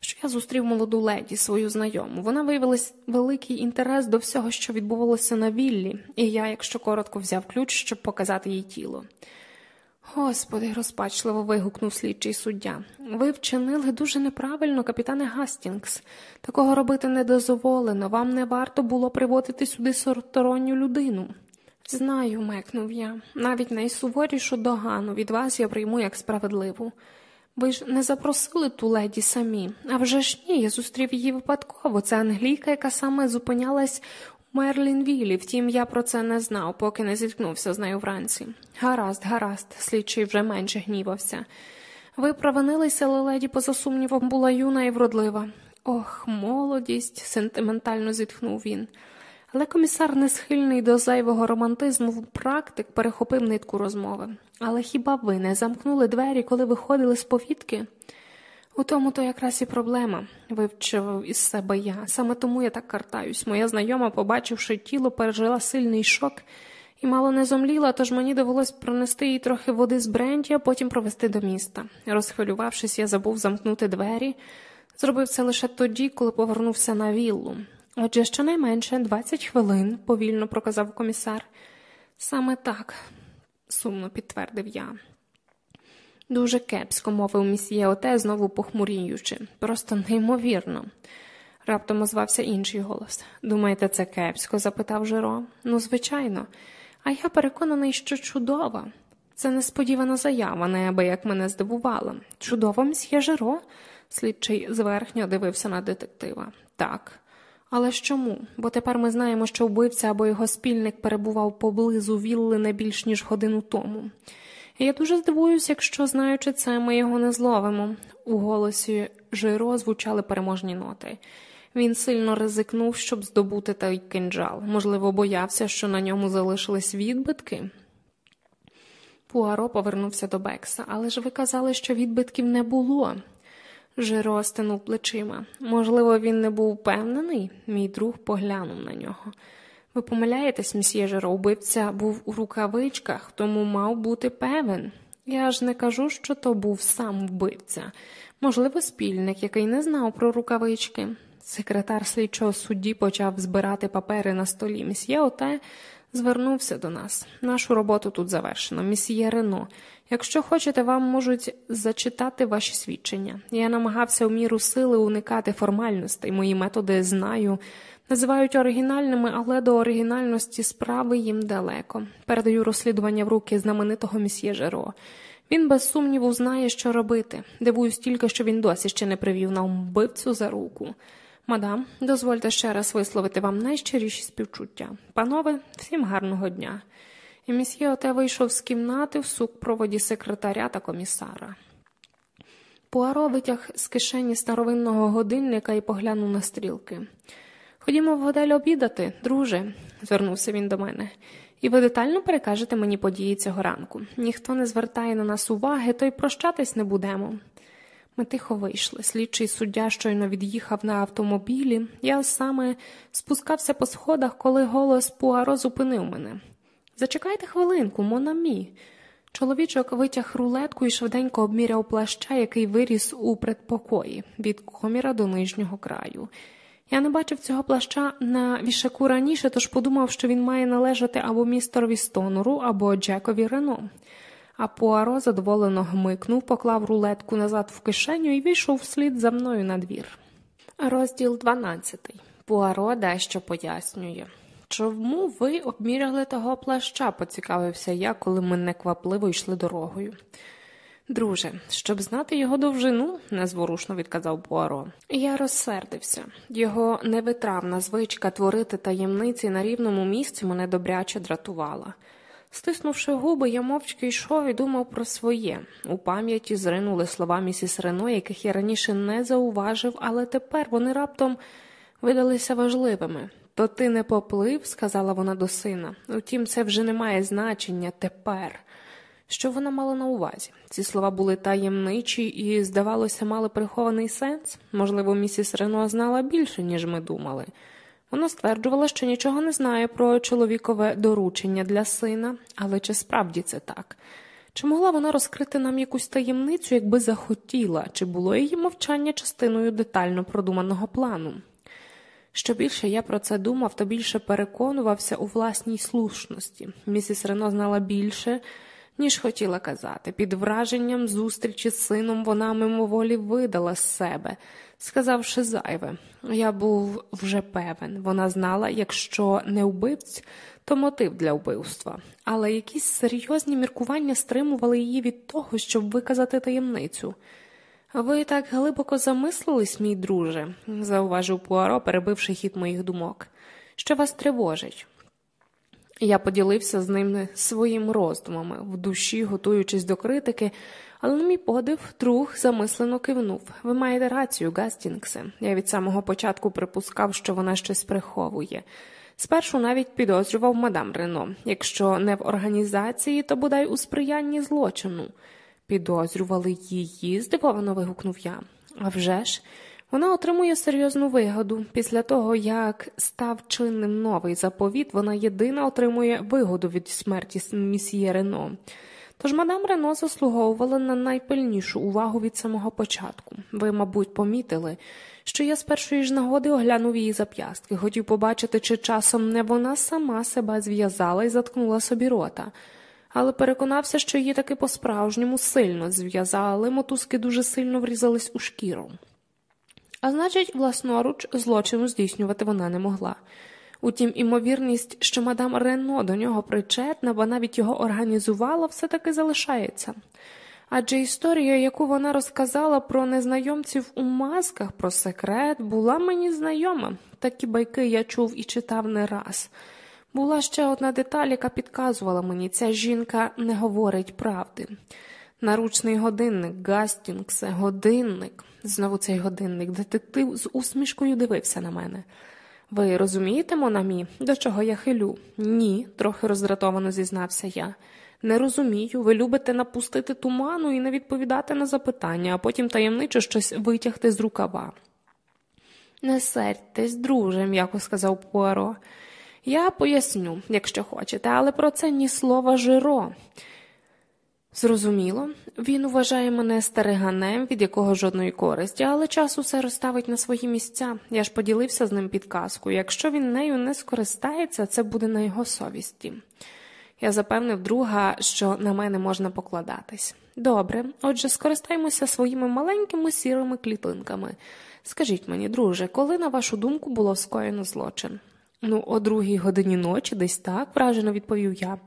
що я зустрів молоду леді, свою знайому. Вона виявилась великий інтерес до всього, що відбувалося на віллі, і я, якщо коротко, взяв ключ, щоб показати їй тіло. Господи, розпачливо вигукнув слідчий суддя. Ви вчинили дуже неправильно, капітане Гастінгс. Такого робити не дозволено. Вам не варто було приводити сюди сторонню людину. Знаю, мекнув я. Навіть найсуворішу догану від вас я прийму як справедливу. Ви ж не запросили ту леді самі, а вже ж ні, я зустрів її випадково. Це англійка, яка саме зупинялась у Мерлінвілі, втім, я про це не знав, поки не зіткнувся з нею вранці. Гаразд, гаразд, слідчий вже менше гнівався. Ви провинилися, але леді, поза сумнівом, була юна і вродлива. Ох, молодість, сентиментально зітхнув він. Але комісар, не схильний до зайвого романтизму, практик перехопив нитку розмови. Але хіба ви не замкнули двері, коли виходили з повітки? У тому то якраз і проблема, вивчив із себе я. Саме тому я так картаюсь. Моя знайома, побачивши тіло, пережила сильний шок і мало не зомліла, тож мені довелось пронести їй трохи води з бренді, а потім провести до міста. Розхвилювавшись, я забув замкнути двері. Зробив це лише тоді, коли повернувся на віллу. Отже, щонайменше 20 хвилин, повільно проказав комісар. Саме так, сумно підтвердив я. Дуже кепсько мовив місьє Оте, знову похмуріючи. Просто неймовірно. Раптом озвався інший голос. Думаєте, це кепсько? запитав Жиро. Ну, звичайно, а я переконаний, що чудова. Це несподівана заява, неабияк мене здивувала. Чудово, мсьє Жиро? Слідчий зверхньо дивився на детектива. Так. Але ж чому? Бо тепер ми знаємо, що вбивця або його спільник перебував поблизу вілли не більш ніж годину тому. Я дуже здивуюся, якщо, знаючи це, ми його не зловимо. У голосі Жиро звучали переможні ноти. Він сильно ризикнув, щоб здобути той кинджал. Можливо, боявся, що на ньому залишились відбитки. Пуаро повернувся до Бекса, але ж ви казали, що відбитків не було. Жиро стинув плечима. Можливо, він не був впевнений, мій друг поглянув на нього. Ви помиляєтесь, мсьє Жиро, убивця був у рукавичках, тому мав бути певен. Я ж не кажу, що то був сам вбивця, можливо, спільник, який не знав про рукавички. Секретар слідчого судді почав збирати папери на столі. Місьє Оте звернувся до нас. Нашу роботу тут завершено. Місьє Рено. Якщо хочете, вам можуть зачитати ваші свідчення. Я намагався у міру сили уникати формальностей. Мої методи знаю. Називають оригінальними, але до оригінальності справи їм далеко. Передаю розслідування в руки знаменитого місьє Жеро. Він без сумніву знає, що робити. Дивуюсь тільки, що він досі ще не привів на вбивцю за руку. Мадам, дозвольте ще раз висловити вам найщиріші співчуття. Панове, всім гарного дня. І місьє Оте вийшов з кімнати в супроводі секретаря та комісара. Пуаро витяг з кишені старовинного годинника і поглянув на стрілки. Ходімо в готель обідати, друже, звернувся він до мене, і ви детально перекажете мені події цього ранку. Ніхто не звертає на нас уваги, то й прощатись не будемо. Ми тихо вийшли. Слідчий суддя щойно від'їхав на автомобілі. Я саме спускався по сходах, коли голос Пуаро зупинив мене. Зачекайте хвилинку, Монамі. Чоловічок витяг рулетку і швиденько обміряв плаща, який виріс у предпокої від коміра до нижнього краю. Я не бачив цього плаща на вішаку раніше, тож подумав, що він має належати або містерові Стонору, або Джекові Рено а Пуаро задоволено гмикнув, поклав рулетку назад в кишеню і вийшов вслід за мною на двір. Розділ 12. Пуаро дещо пояснює. Чому ви обміряли того плаща? поцікавився я, коли ми неквапливо йшли дорогою. Друже, щоб знати його довжину, незворушно відказав Пуаро. Я розсердився. Його невитравна звичка творити таємниці на рівному місці мене добряче дратувала. Стиснувши губи, я мовчки йшов і думав про своє. У пам'яті зринули слова місіс Рено, яких я раніше не зауважив, але тепер вони раптом видалися важливими. То ти не поплив, сказала вона до сина. Утім, це вже не має значення тепер. Що вона мала на увазі? Ці слова були таємничі і, здавалося, мали прихований сенс. Можливо, місіс Рено знала більше, ніж ми думали. Вона стверджувала, що нічого не знає про чоловікове доручення для сина, але чи справді це так? Чи могла вона розкрити нам якусь таємницю, якби захотіла, чи було її мовчання частиною детально продуманого плану? Що більше я про це думав, то більше переконувався у власній слушності. Місіс Рено знала більше, ніж хотіла казати. Під враженням зустрічі з сином вона мимоволі видала з себе сказавши зайве. Я був вже певен. Вона знала, якщо не вбивць, то мотив для вбивства, але якісь серйозні міркування стримували її від того, щоб виказати таємницю. Ви так глибоко замислились, мій друже, зауважив Пуаро, перебивши хід моїх думок, що вас тривожить. Я поділився з ним своїми роздумами, в душі, готуючись до критики, але на мій подив, друг замислено кивнув. Ви маєте рацію, Гастінгсе. Я від самого початку припускав, що вона щось приховує. Спершу навіть підозрював мадам Рено, якщо не в організації, то бодай у сприянні злочину. Підозрювали її, здивовано вигукнув я. А вже ж, вона отримує серйозну вигоду. Після того, як став чинним новий заповіт, вона єдина отримує вигоду від смерті місьє Рено. Тож мадам Рено заслуговувала на найпильнішу увагу від самого початку. Ви, мабуть, помітили, що я з першої ж нагоди оглянув її зап'ястки, хотів побачити, чи часом не вона сама себе зв'язала і заткнула собі рота, але переконався, що її таки по-справжньому сильно зв'язали, мотузки дуже сильно врізались у шкіру. А значить, власноруч злочину здійснювати вона не могла. Утім, імовірність, що мадам Рено до нього причетна, бо навіть його організувала, все таки залишається. Адже історія, яку вона розказала про незнайомців у масках, про секрет, була мені знайома. Такі байки я чув і читав не раз. Була ще одна деталь, яка підказувала мені, ця жінка не говорить правди. Наручний годинник, Гастінгсе, годинник. Знову цей годинник. Детектив з усмішкою дивився на мене. Ви розумієте, Монамі, до чого я хилю? Ні, трохи роздратовано зізнався я. Не розумію, ви любите напустити туману і не відповідати на запитання, а потім таємничо щось витягти з рукава. Не сердьтесь, друже, м'яко сказав Пуаро. Я поясню, якщо хочете, але про це ні слова жиро. Зрозуміло, він вважає мене стариганем, від якого жодної користі, але час усе розставить на свої місця. Я ж поділився з ним підказкою. Якщо він нею не скористається, це буде на його совісті. Я запевнив друга, що на мене можна покладатись. Добре, отже, скористаємося своїми маленькими сірими клітинками. Скажіть мені, друже, коли, на вашу думку, було скоєно злочин? Ну, о другій годині ночі, десь так, вражено відповів я.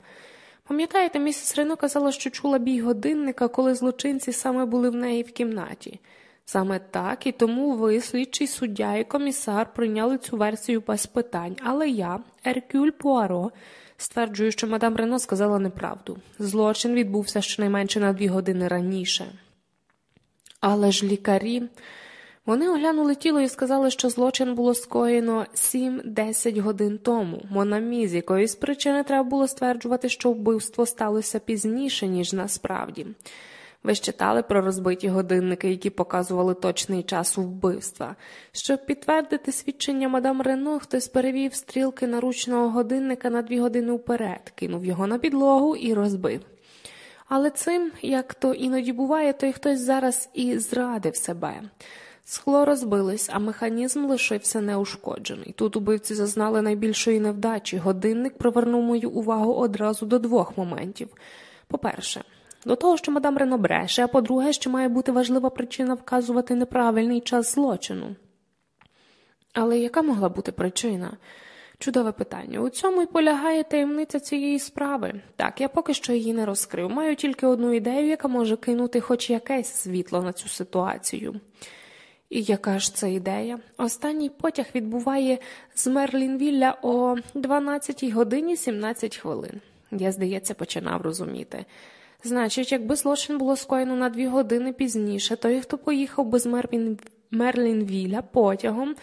Пам'ятаєте, місіс Рено казала, що чула бій годинника, коли злочинці саме були в неї в кімнаті. Саме так, і тому ви, слідчий суддя і комісар, прийняли цю версію без питань, але я, Еркюль Пуаро, стверджую, що мадам Рено сказала неправду. Злочин відбувся щонайменше на дві години раніше. Але ж лікарі. Вони оглянули тіло і сказали, що злочин було скоєно 7-10 годин тому. Монамі, з якоїсь причини треба було стверджувати, що вбивство сталося пізніше, ніж насправді. Ви читали про розбиті годинники, які показували точний час вбивства. Щоб підтвердити свідчення мадам Рено, хтось перевів стрілки наручного годинника на дві години вперед, кинув його на підлогу і розбив. Але цим, як то іноді буває, той хтось зараз і зрадив себе. Скло розбилось, а механізм лишився неушкоджений. Тут убивці зазнали найбільшої невдачі. Годинник привернув мою увагу одразу до двох моментів. По-перше, до того, що мадам Рено бреше, а по-друге, що має бути важлива причина вказувати неправильний час злочину. Але яка могла бути причина? Чудове питання. У цьому й полягає таємниця цієї справи. Так, я поки що її не розкрив. Маю тільки одну ідею, яка може кинути хоч якесь світло на цю ситуацію. І яка ж це ідея? Останній потяг відбуває з Мерлінвілля о 12 годині 17 хвилин. Я, здається, починав розуміти. Значить, якби злочин було скоєно на дві години пізніше, той, хто поїхав би з Мерлін... Мерлінвіля потягом,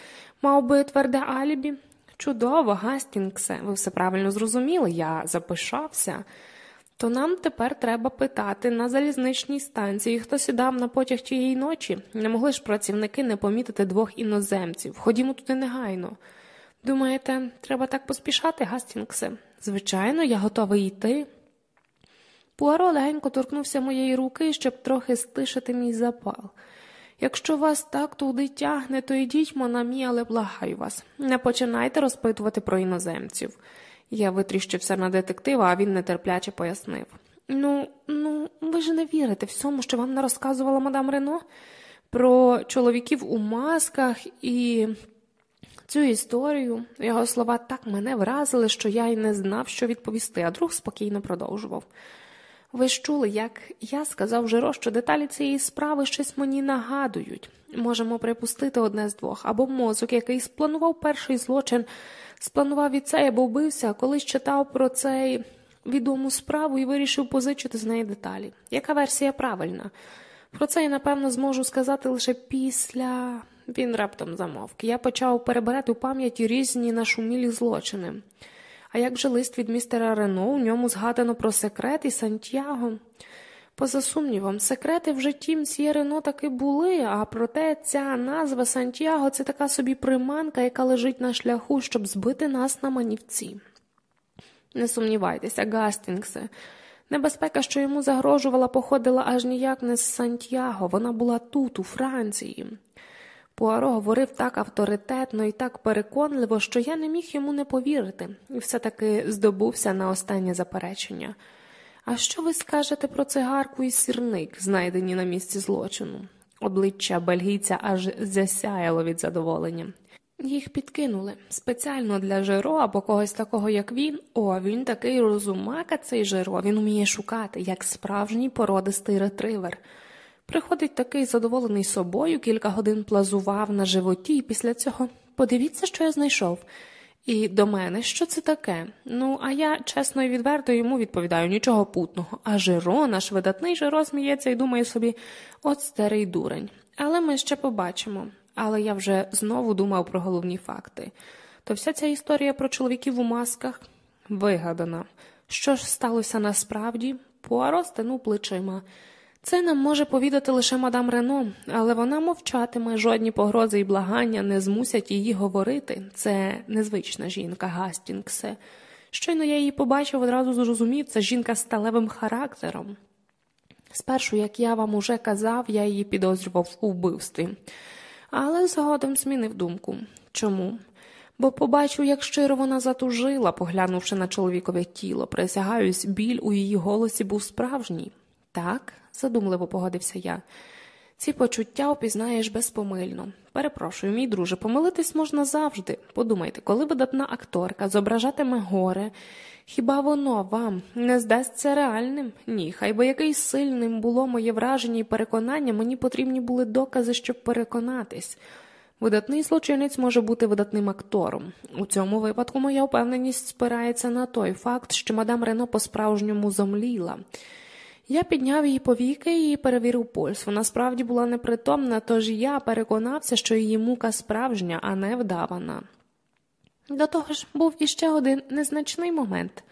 мав би тверде алібі. Чудово, Гастінгсе, ви все правильно зрозуміли, я запишався. То нам тепер треба питати на залізничній станції, хто сідав на потяг тієї ночі. Не могли ж працівники не помітити двох іноземців. Ходімо туди негайно. Думаєте, треба так поспішати, Гастінгсе? Звичайно, я готовий йти. Пуаро легенько торкнувся моєї руки, щоб трохи стишити мій запал. Якщо вас так туди тягне, то йдіть, монамі, але благаю вас. Не починайте розпитувати про іноземців. Я витріщився на детектива, а він нетерпляче пояснив. Ну, ну, ви ж не вірите всьому, що вам не розказувала мадам Рено про чоловіків у масках і цю історію. Його слова так мене вразили, що я й не знав, що відповісти, а друг спокійно продовжував. Ви ж чули, як я сказав Жиро, що деталі цієї справи щось мені нагадують. Можемо припустити одне з двох або мозок, який спланував перший злочин, спланував і цей або вбився, колись читав про цей відому справу і вирішив позичити з неї деталі. Яка версія правильна? Про це я, напевно, зможу сказати лише після. Він раптом замовк. Я почав перебирати у пам'яті різні нашумілі злочини. А як же лист від містера Рено, у ньому згадано про секрет і Сантьяго? Поза сумнівом, секрети в житті мсьє Рено таки були, а проте ця назва Сантьяго це така собі приманка, яка лежить на шляху, щоб збити нас на манівці. Не сумнівайтеся, Гастінгсе. Небезпека, що йому загрожувала, походила аж ніяк не з Сантьяго, вона була тут, у Франції. Пуаро говорив так авторитетно і так переконливо, що я не міг йому не повірити, і все таки здобувся на останнє заперечення. А що ви скажете про цигарку і сірник, знайдені на місці злочину? Обличчя бельгійця аж засяяло від задоволення. Їх підкинули спеціально для Жиро або когось такого, як він. О, він такий розумака, цей Жиро, він уміє шукати, як справжній породистий ретривер. Приходить такий задоволений собою, кілька годин плазував на животі, і після цього подивіться, що я знайшов. І до мене, що це таке? Ну, а я чесно і відверто йому відповідаю нічого путного. А Жиро, наш видатний Жиро, сміється і думає собі, от старий дурень. Але ми ще побачимо. Але я вже знову думав про головні факти. То вся ця історія про чоловіків у масках вигадана. Що ж сталося насправді? Пуаро стенув плечима. Це нам може повідати лише мадам Рено, але вона мовчатиме, жодні погрози і благання не змусять її говорити. Це незвична жінка Гастінгсе. Щойно я її побачив, одразу зрозумів, це жінка з сталевим характером. Спершу, як я вам уже казав, я її підозрював у вбивстві, але згодом змінив думку. Чому? Бо побачив, як щиро вона затужила, поглянувши на чоловікове тіло, присягаюсь, біль у її голосі був справжній. Так, задумливо погодився я. Ці почуття опізнаєш безпомильно. Перепрошую, мій друже, помилитись можна завжди. Подумайте, коли видатна акторка зображатиме горе, хіба воно вам не здасться реальним? Ні, хай би який сильним було моє враження і переконання, мені потрібні були докази, щоб переконатись. Видатний злочинець може бути видатним актором. У цьому випадку моя впевненість спирається на той факт, що мадам Рено по справжньому зомліла. Я підняв її повіки і перевірив пульс. Вона справді була непритомна, тож я переконався, що її мука справжня, а не вдавана. До того ж, був іще один незначний момент.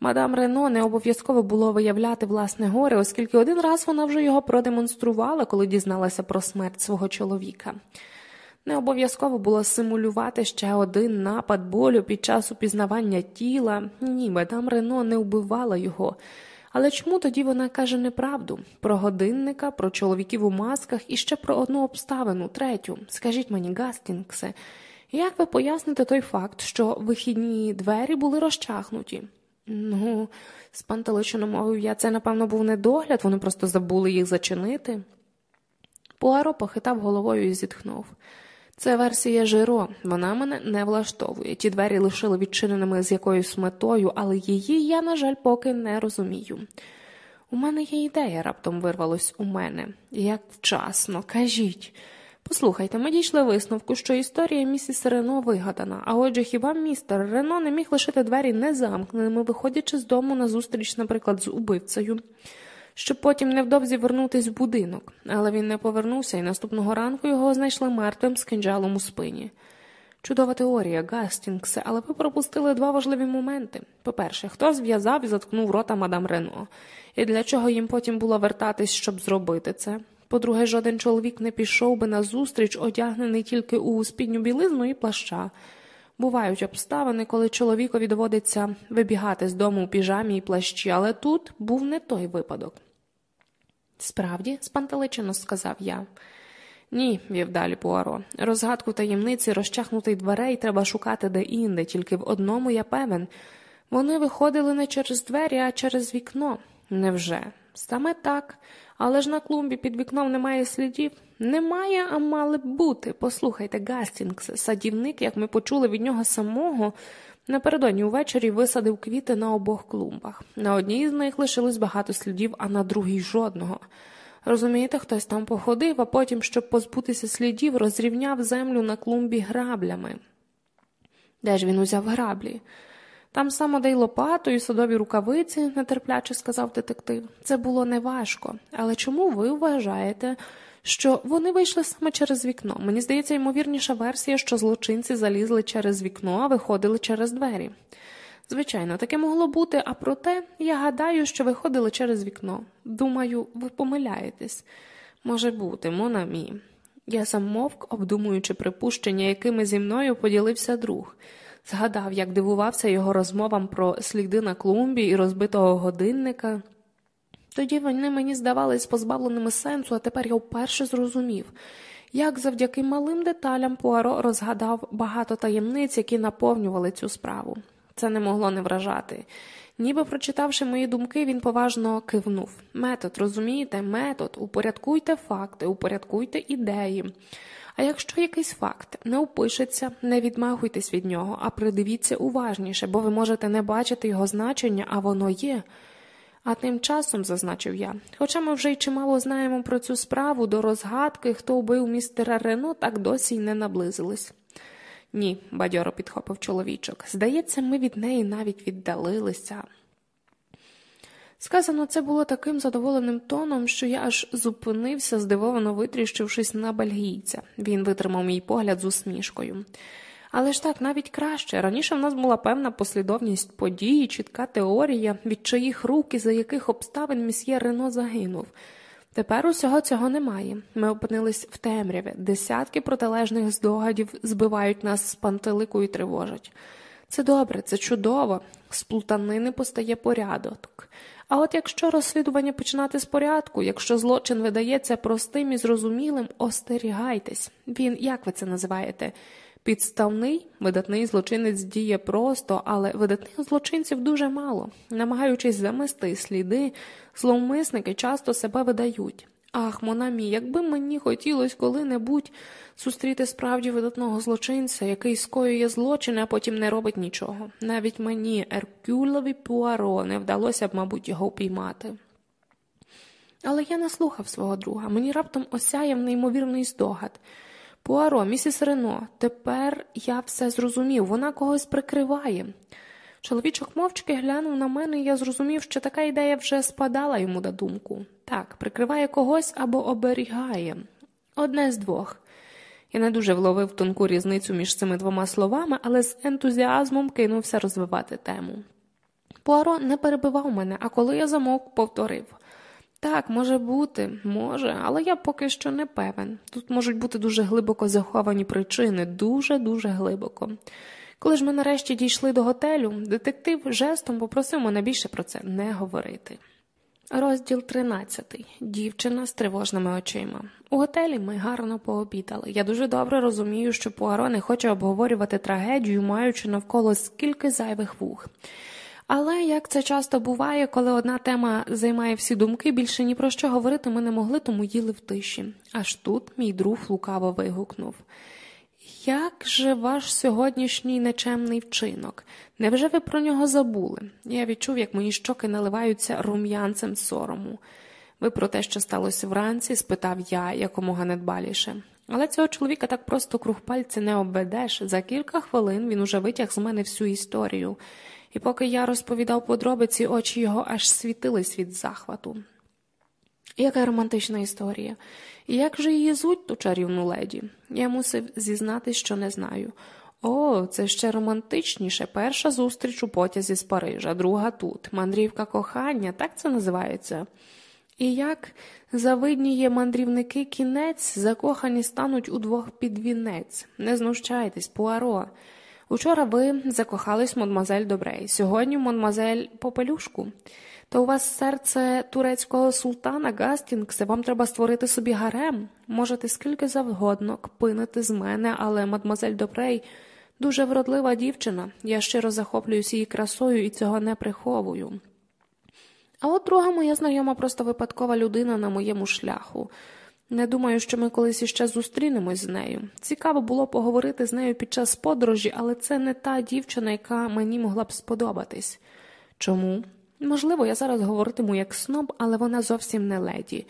Мадам Рено не обов'язково було виявляти власне горе, оскільки один раз вона вже його продемонструвала, коли дізналася про смерть свого чоловіка. Не обов'язково було симулювати ще один напад болю під час упізнавання тіла. Ні, мадам Рено не вбивала його. Але чому тоді вона каже неправду про годинника, про чоловіків у масках і ще про одну обставину, третю? Скажіть мені, Гастінгсе, як ви поясните той факт, що вихідні двері були розчахнуті? Ну, спантеличено мовив я, це, напевно, був недогляд, вони просто забули їх зачинити. Пуаро похитав головою і зітхнув. Це версія Жиро, вона мене не влаштовує. Ті двері лишили відчиненими з якоюсь метою, але її я, на жаль, поки не розумію. У мене є ідея, раптом вирвалось у мене. Як вчасно, кажіть. Послухайте, ми дійшли висновку, що історія місіс Рено вигадана, а отже, хіба містер Рено не міг лишити двері незамкненими, виходячи з дому на зустріч, наприклад, з убивцею щоб потім невдовзі вернутись в будинок, але він не повернувся, і наступного ранку його знайшли мертвим з кинджалом у спині. Чудова теорія, Гастінгсе, але ви пропустили два важливі моменти. По-перше, хто зв'язав і заткнув рота мадам Рено, і для чого їм потім було вертатись, щоб зробити це? По-друге, жоден чоловік не пішов би на зустріч, одягнений тільки у спідню білизну і плаща. Бувають обставини, коли чоловікові доводиться вибігати з дому у піжамі і плащі, але тут був не той випадок. Справді, спантеличено сказав я. Ні, вів далі Пуаро. Розгадку таємниці розчахнутих дверей треба шукати де інде, тільки в одному я певен. Вони виходили не через двері, а через вікно. Невже? Саме так. Але ж на клумбі під вікном немає слідів. Немає, а мали б бути. Послухайте, Гастінгс, садівник, як ми почули від нього самого, напередодні увечері висадив квіти на обох клумбах. На одній з них лишилось багато слідів, а на другій жодного. Розумієте, хтось там походив, а потім, щоб позбутися слідів, розрівняв землю на клумбі граблями. Де ж він узяв граблі? Там самодей лопату і садові рукавиці, нетерпляче сказав детектив. Це було неважко. Але чому ви вважаєте, що вони вийшли саме через вікно? Мені здається, ймовірніша версія, що злочинці залізли через вікно, а виходили через двері. Звичайно, таке могло бути, а проте я гадаю, що виходили через вікно. Думаю, ви помиляєтесь. Може бути, Монамі. Я замовк, обдумуючи припущення, якими зі мною поділився друг. Згадав, як дивувався його розмовам про сліди на клумбі і розбитого годинника. Тоді вони мені здавались позбавленими сенсу, а тепер я вперше зрозумів, як завдяки малим деталям Пуаро розгадав багато таємниць, які наповнювали цю справу. Це не могло не вражати. Ніби прочитавши мої думки, він поважно кивнув. Метод, розумієте, метод, упорядкуйте факти, упорядкуйте ідеї. А якщо якийсь факт не впишеться, не відмахуйтесь від нього, а придивіться уважніше, бо ви можете не бачити його значення, а воно є. А тим часом, зазначив я, хоча ми вже й чимало знаємо про цю справу, до розгадки, хто вбив містера Рено, так досі й не наблизились. Ні, бадьоро підхопив чоловічок. Здається, ми від неї навіть віддалилися. Сказано це було таким задоволеним тоном, що я аж зупинився, здивовано витріщившись на бельгійця. Він витримав мій погляд з усмішкою. Але ж так навіть краще. Раніше в нас була певна послідовність подій, чітка теорія, від чиїх рук і за яких обставин місьє Рено загинув. Тепер усього цього немає. Ми опинились в темряві, десятки протилежних здогадів збивають нас з пантелику і тривожать. Це добре, це чудово, з плутанини постає порядок. А от якщо розслідування починати з порядку, якщо злочин видається простим і зрозумілим, остерігайтесь. Він, як ви це називаєте? Підставний видатний злочинець діє просто, але видатних злочинців дуже мало. Намагаючись замести сліди, зловмисники часто себе видають. Ах, Монамі, якби мені хотілося коли-небудь зустріти справді видатного злочинця, який скоює злочин, а потім не робить нічого. Навіть мені, Еркюлові Пуаро, не вдалося б, мабуть, його піймати. Але я не слухав свого друга, мені раптом осяяв неймовірний здогад. Пуаро, місіс Рено, тепер я все зрозумів, вона когось прикриває. Чоловічок мовчки глянув на мене, і я зрозумів, що така ідея вже спадала йому на думку. Так, прикриває когось або оберігає. Одне з двох. Я не дуже вловив тонку різницю між цими двома словами, але з ентузіазмом кинувся розвивати тему. Пуаро не перебивав мене, а коли я замовк, повторив. Так, може бути, може, але я поки що не певен. Тут можуть бути дуже глибоко заховані причини, дуже-дуже глибоко. Коли ж ми нарешті дійшли до готелю, детектив жестом попросив мене більше про це не говорити. Розділ 13. Дівчина з тривожними очима. У готелі ми гарно пообідали. Я дуже добре розумію, що Пуаро не хоче обговорювати трагедію, маючи навколо скільки зайвих вух. Але як це часто буває, коли одна тема займає всі думки, більше ні про що говорити ми не могли, тому їли в тиші. Аж тут мій друг лукаво вигукнув. Як же ваш сьогоднішній нечемний вчинок? Невже ви про нього забули? Я відчув, як мої щоки наливаються рум'янцем сорому. Ви про те, що сталося вранці? спитав я якомога недбаліше. Але цього чоловіка так просто круг пальці не обведеш. За кілька хвилин він уже витяг з мене всю історію і поки я розповідав подробиці, очі його аж світились від захвату. Яка романтична історія. І як же її звуть ту чарівну леді? Я мусив зізнатись, що не знаю. О, це ще романтичніше. Перша зустріч у потязі з Парижа, друга тут. Мандрівка кохання, так це називається. І як завидніє мандрівники кінець, закохані стануть удвох під вінець. Не знущайтесь, Пуаро. Учора ви закохались мадмазель Добрей, сьогодні мадмазель Попелюшку. То у вас серце турецького султана Гастінгса, вам треба створити собі гарем. Можете скільки завгодно кпинити з мене, але мадмазель Добрей дуже вродлива дівчина. Я щиро захоплююсь її красою і цього не приховую. А от друга моя знайома просто випадкова людина на моєму шляху. Не думаю, що ми колись іще зустрінемось з нею. Цікаво було поговорити з нею під час подорожі, але це не та дівчина, яка мені могла б сподобатись. Чому? Можливо, я зараз говоритиму як сноб, але вона зовсім не леді,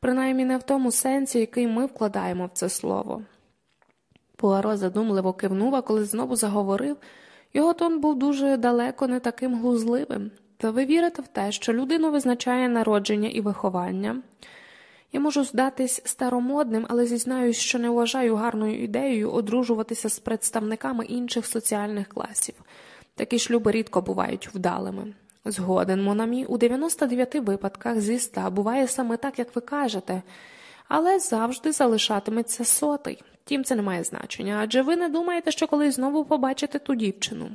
принаймні не в тому сенсі, який ми вкладаємо в це слово. Пуаро задумливо кивнув, а коли знову заговорив, його тон був дуже далеко не таким глузливим. Та ви вірите в те, що людину визначає народження і виховання. Я можу здатись старомодним, але зізнаюсь, що не вважаю гарною ідеєю одружуватися з представниками інших соціальних класів. Такі шлюби рідко бувають вдалими. Згоден, Монамі, у 99 випадках зі ста буває саме так, як ви кажете, але завжди залишатиметься сотий. Тім це не має значення, адже ви не думаєте, що колись знову побачите ту дівчину.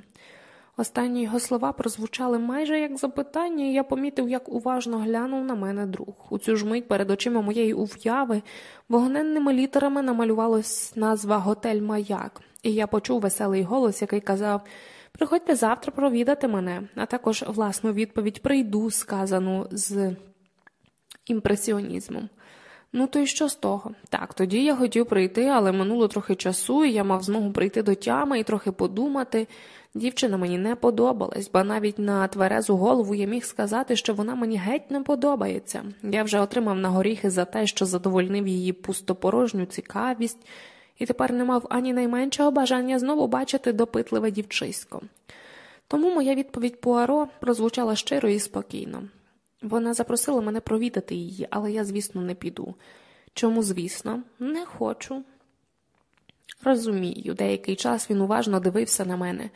Останні його слова прозвучали майже як запитання, і я помітив, як уважно глянув на мене друг. У цю ж мить перед очима моєї ув'яви вогненними літерами намалювалась назва Готель Маяк, і я почув веселий голос, який казав Приходьте завтра провідати мене, а також власну відповідь прийду, сказану з імпресіонізмом. Ну, то й що з того? Так, тоді я хотів прийти, але минуло трохи часу, і я мав змогу прийти до тями і трохи подумати. Дівчина мені не подобалась, бо навіть на тверезу голову я міг сказати, що вона мені геть не подобається. Я вже отримав на горіхи за те, що задовольнив її пустопорожню цікавість, і тепер не мав ані найменшого бажання знову бачити допитливе дівчисько. Тому моя відповідь Пуаро прозвучала щиро і спокійно. Вона запросила мене провідати її, але я, звісно, не піду. Чому, звісно, не хочу. Розумію, деякий час він уважно дивився на мене.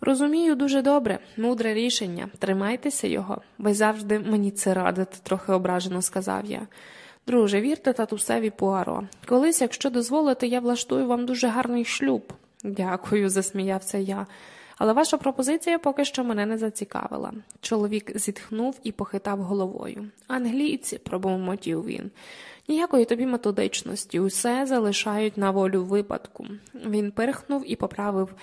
Розумію дуже добре, мудре рішення. Тримайтеся його. Ви завжди мені це радите, трохи ображено сказав я. Друже, вірте татусеві Пуаро. Колись, якщо дозволите, я влаштую вам дуже гарний шлюб. Дякую, засміявся я. Але ваша пропозиція поки що мене не зацікавила. Чоловік зітхнув і похитав головою. Англійці, пробурмотів він. Ніякої тобі методичності, усе залишають на волю випадку. Він пирхнув і поправив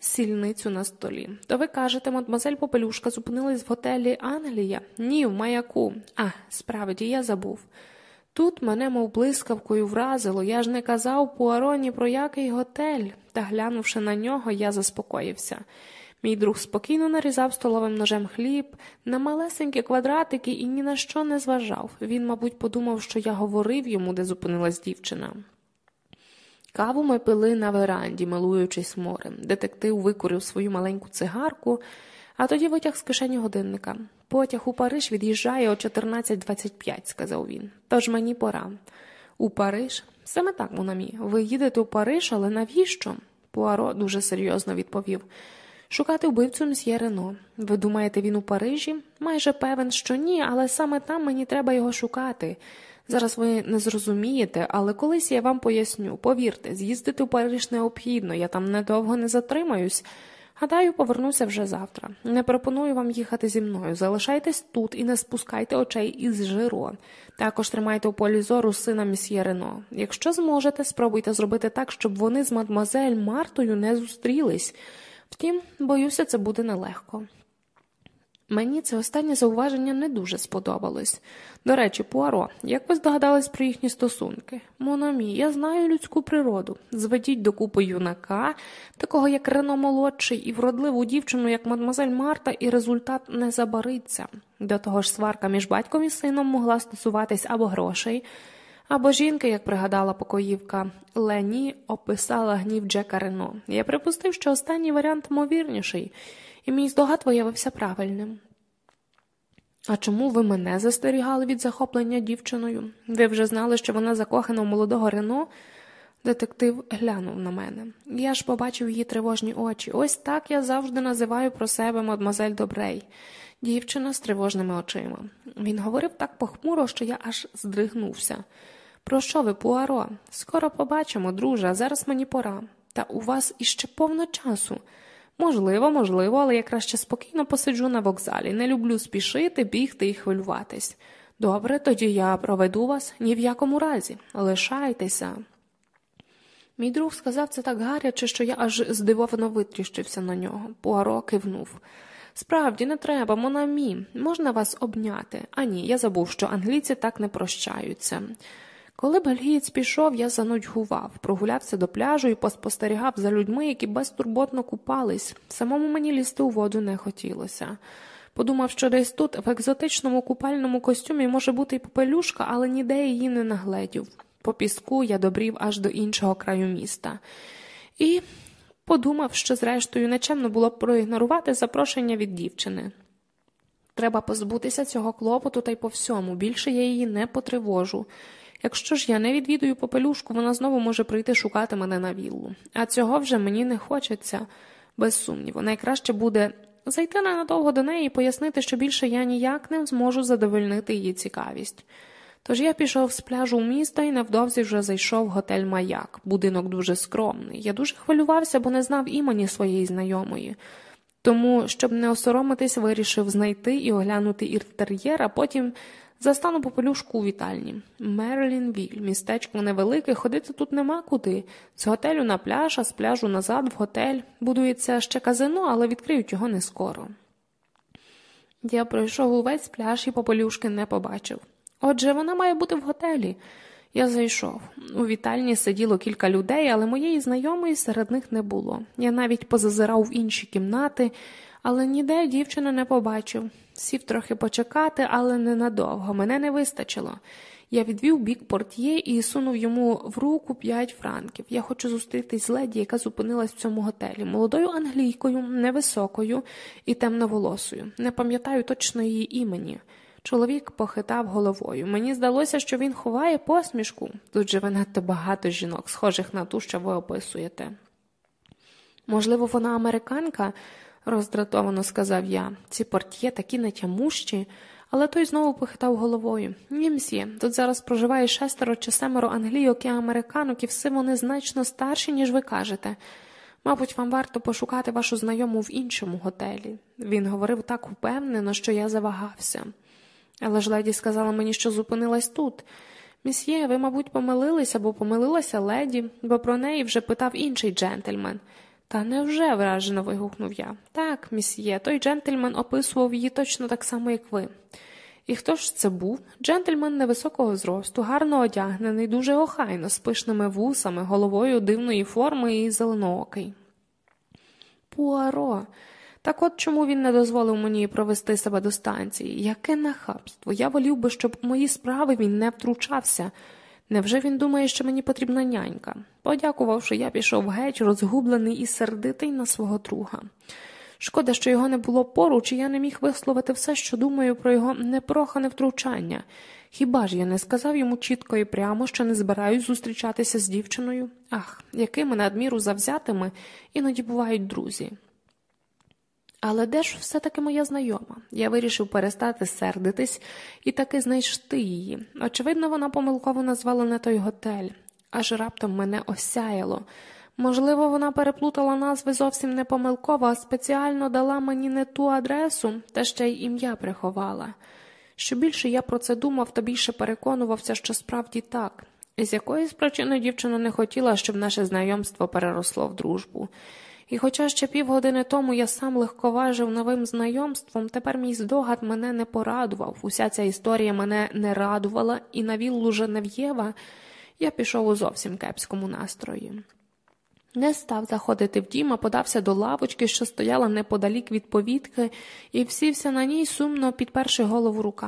сільницю на столі. То ви кажете, мадмазель Попелюшка зупинилась в готелі Англія? Ні, в маяку. А, справді, я забув. Тут мене, мов блискавкою, вразило, я ж не казав Пуароні про який готель, та глянувши на нього, я заспокоївся. Мій друг спокійно нарізав столовим ножем хліб на малесенькі квадратики і ні на що не зважав. Він, мабуть, подумав, що я говорив йому, де зупинилась дівчина. Каву ми пили на веранді, милуючись морем. Детектив викурив свою маленьку цигарку, а тоді витяг з кишені годинника. Потяг у Париж від'їжджає о 14.25, сказав він. Тож мені пора. У Париж? Саме так, Монамі. Ви їдете у Париж, але навіщо? Пуаро дуже серйозно відповів. Шукати вбивцю мсьє Рено. Ви думаєте, він у Парижі? Майже певен, що ні, але саме там мені треба його шукати. Зараз ви не зрозумієте, але колись я вам поясню. Повірте, з'їздити у Париж необхідно, я там недовго не затримаюсь. Гадаю, повернуся вже завтра. Не пропоную вам їхати зі мною. Залишайтесь тут і не спускайте очей із жиро. Також тримайте у полі зору сина місьє Рено. Якщо зможете, спробуйте зробити так, щоб вони з мадмазель Мартою не зустрілись. Втім, боюся, це буде нелегко. Мені це останнє зауваження не дуже сподобалось. До речі, Пуаро, як ви здогадались про їхні стосунки? Монамі, я знаю людську природу. Зведіть докупи юнака, такого як Рено молодший, і вродливу дівчину, як мадмазель Марта, і результат не забариться. До того ж, сварка між батьком і сином могла стосуватись або грошей, або жінки, як пригадала покоївка, Лені описала гнів Джека Рено. Я припустив, що останній варіант ймовірніший – і мій здогад виявився правильним. А чому ви мене застерігали від захоплення дівчиною? Ви вже знали, що вона закохана у молодого Рено? Детектив глянув на мене. Я ж побачив її тривожні очі. Ось так я завжди називаю про себе мадмазель Добрей, дівчина з тривожними очима. Він говорив так похмуро, що я аж здригнувся. Про що ви, Пуаро? Скоро побачимо, друже, зараз мені пора. Та у вас іще повно часу. Можливо, можливо, але я краще спокійно посиджу на вокзалі. Не люблю спішити, бігти і хвилюватись. Добре, тоді я проведу вас ні в якому разі. Лишайтеся. Мій друг сказав це так гаряче, що я аж здивовано витріщився на нього. Пуаро кивнув. Справді, не треба, Монамі, можна вас обняти. А ні, я забув, що англійці так не прощаються. Коли бельгієць пішов, я занудьгував, прогулявся до пляжу і поспостерігав за людьми, які безтурботно купались. Самому мені лізти у воду не хотілося. Подумав, що десь тут, в екзотичному купальному костюмі, може бути і попелюшка, але ніде її не нагледів. По піску я добрів аж до іншого краю міста. І подумав, що, зрештою, нечемно було б проігнорувати запрошення від дівчини. Треба позбутися цього клопоту та й по всьому, більше я її не потривожу. Якщо ж я не відвідую попелюшку, вона знову може прийти шукати мене на віллу. А цього вже мені не хочеться. Без сумніву, найкраще буде зайти ненадовго до неї і пояснити, що більше я ніяк не зможу задовольнити її цікавість. Тож я пішов з пляжу у місто і невдовзі вже зайшов в готель Маяк. Будинок дуже скромний. Я дуже хвилювався, бо не знав імені своєї знайомої. Тому, щоб не осоромитись, вирішив знайти і оглянути інтер'єр, а потім застану попелюшку у вітальні. Мерлін Віль, містечко невелике, ходити тут нема куди. З готелю на пляж, а з пляжу назад в готель. Будується ще казино, але відкриють його не скоро. Я пройшов увесь пляж і попелюшки не побачив. Отже, вона має бути в готелі. Я зайшов. У вітальні сиділо кілька людей, але моєї знайомої серед них не було. Я навіть позазирав в інші кімнати, але ніде дівчини не побачив. Сів трохи почекати, але ненадовго. Мене не вистачило. Я відвів бік портьє і сунув йому в руку п'ять франків. Я хочу зустрітись з леді, яка зупинилась в цьому готелі, молодою англійкою, невисокою і темноволосою. Не пам'ятаю точно її імені. Чоловік похитав головою. Мені здалося, що він ховає посмішку. Тут живе надто багато жінок, схожих на ту, що ви описуєте. Можливо, вона американка, роздратовано сказав я. Ці портє такі натямущі, але той знову похитав головою. Ні, мсьє, тут зараз проживає шестеро чи семеро англійок і американок, і все вони значно старші, ніж ви кажете. Мабуть, вам варто пошукати вашу знайому в іншому готелі. Він говорив так впевнено, що я завагався. Але ж леді сказала мені, що зупинилась тут. Місьє, ви, мабуть, помилилися або помилилася леді, бо про неї вже питав інший джентльмен. Та невже? вражено вигукнув я. Так, місьє, той джентльмен описував її точно так само, як ви. І хто ж це був? Джентльмен невисокого зросту, гарно одягнений, дуже охайно, з пишними вусами, головою дивної форми і зеленоокий. Пуаро. Так от чому він не дозволив мені провести себе до станції? Яке нахабство? Я волів би, щоб у мої справи він не втручався. Невже він думає, що мені потрібна нянька? Подякувавши, я пішов геть, розгублений і сердитий на свого друга. Шкода, що його не було поруч, і я не міг висловити все, що думаю про його непрохане втручання. Хіба ж я не сказав йому чітко і прямо, що не збираюсь зустрічатися з дівчиною? Ах, якими надміру завзятими іноді бувають друзі. Але де ж все-таки моя знайома? Я вирішив перестати сердитись і таки знайшти її. Очевидно, вона помилково назвала не той готель, аж раптом мене осяяло. Можливо, вона переплутала назви зовсім не помилково, а спеціально дала мені не ту адресу, та ще й ім'я приховала. Що більше я про це думав, то більше переконувався, що справді так. З якоїсь причини дівчина не хотіла, щоб наше знайомство переросло в дружбу. І хоча ще півгодини тому я сам легковажив новим знайомством, тепер мій здогад мене не порадував. Уся ця історія мене не радувала, і на віллу Женев'єва я пішов у зовсім кепському настрої. Не став заходити в дім, а подався до лавочки, що стояла неподалік від повітки, і всівся на ній сумно підперши голову руками.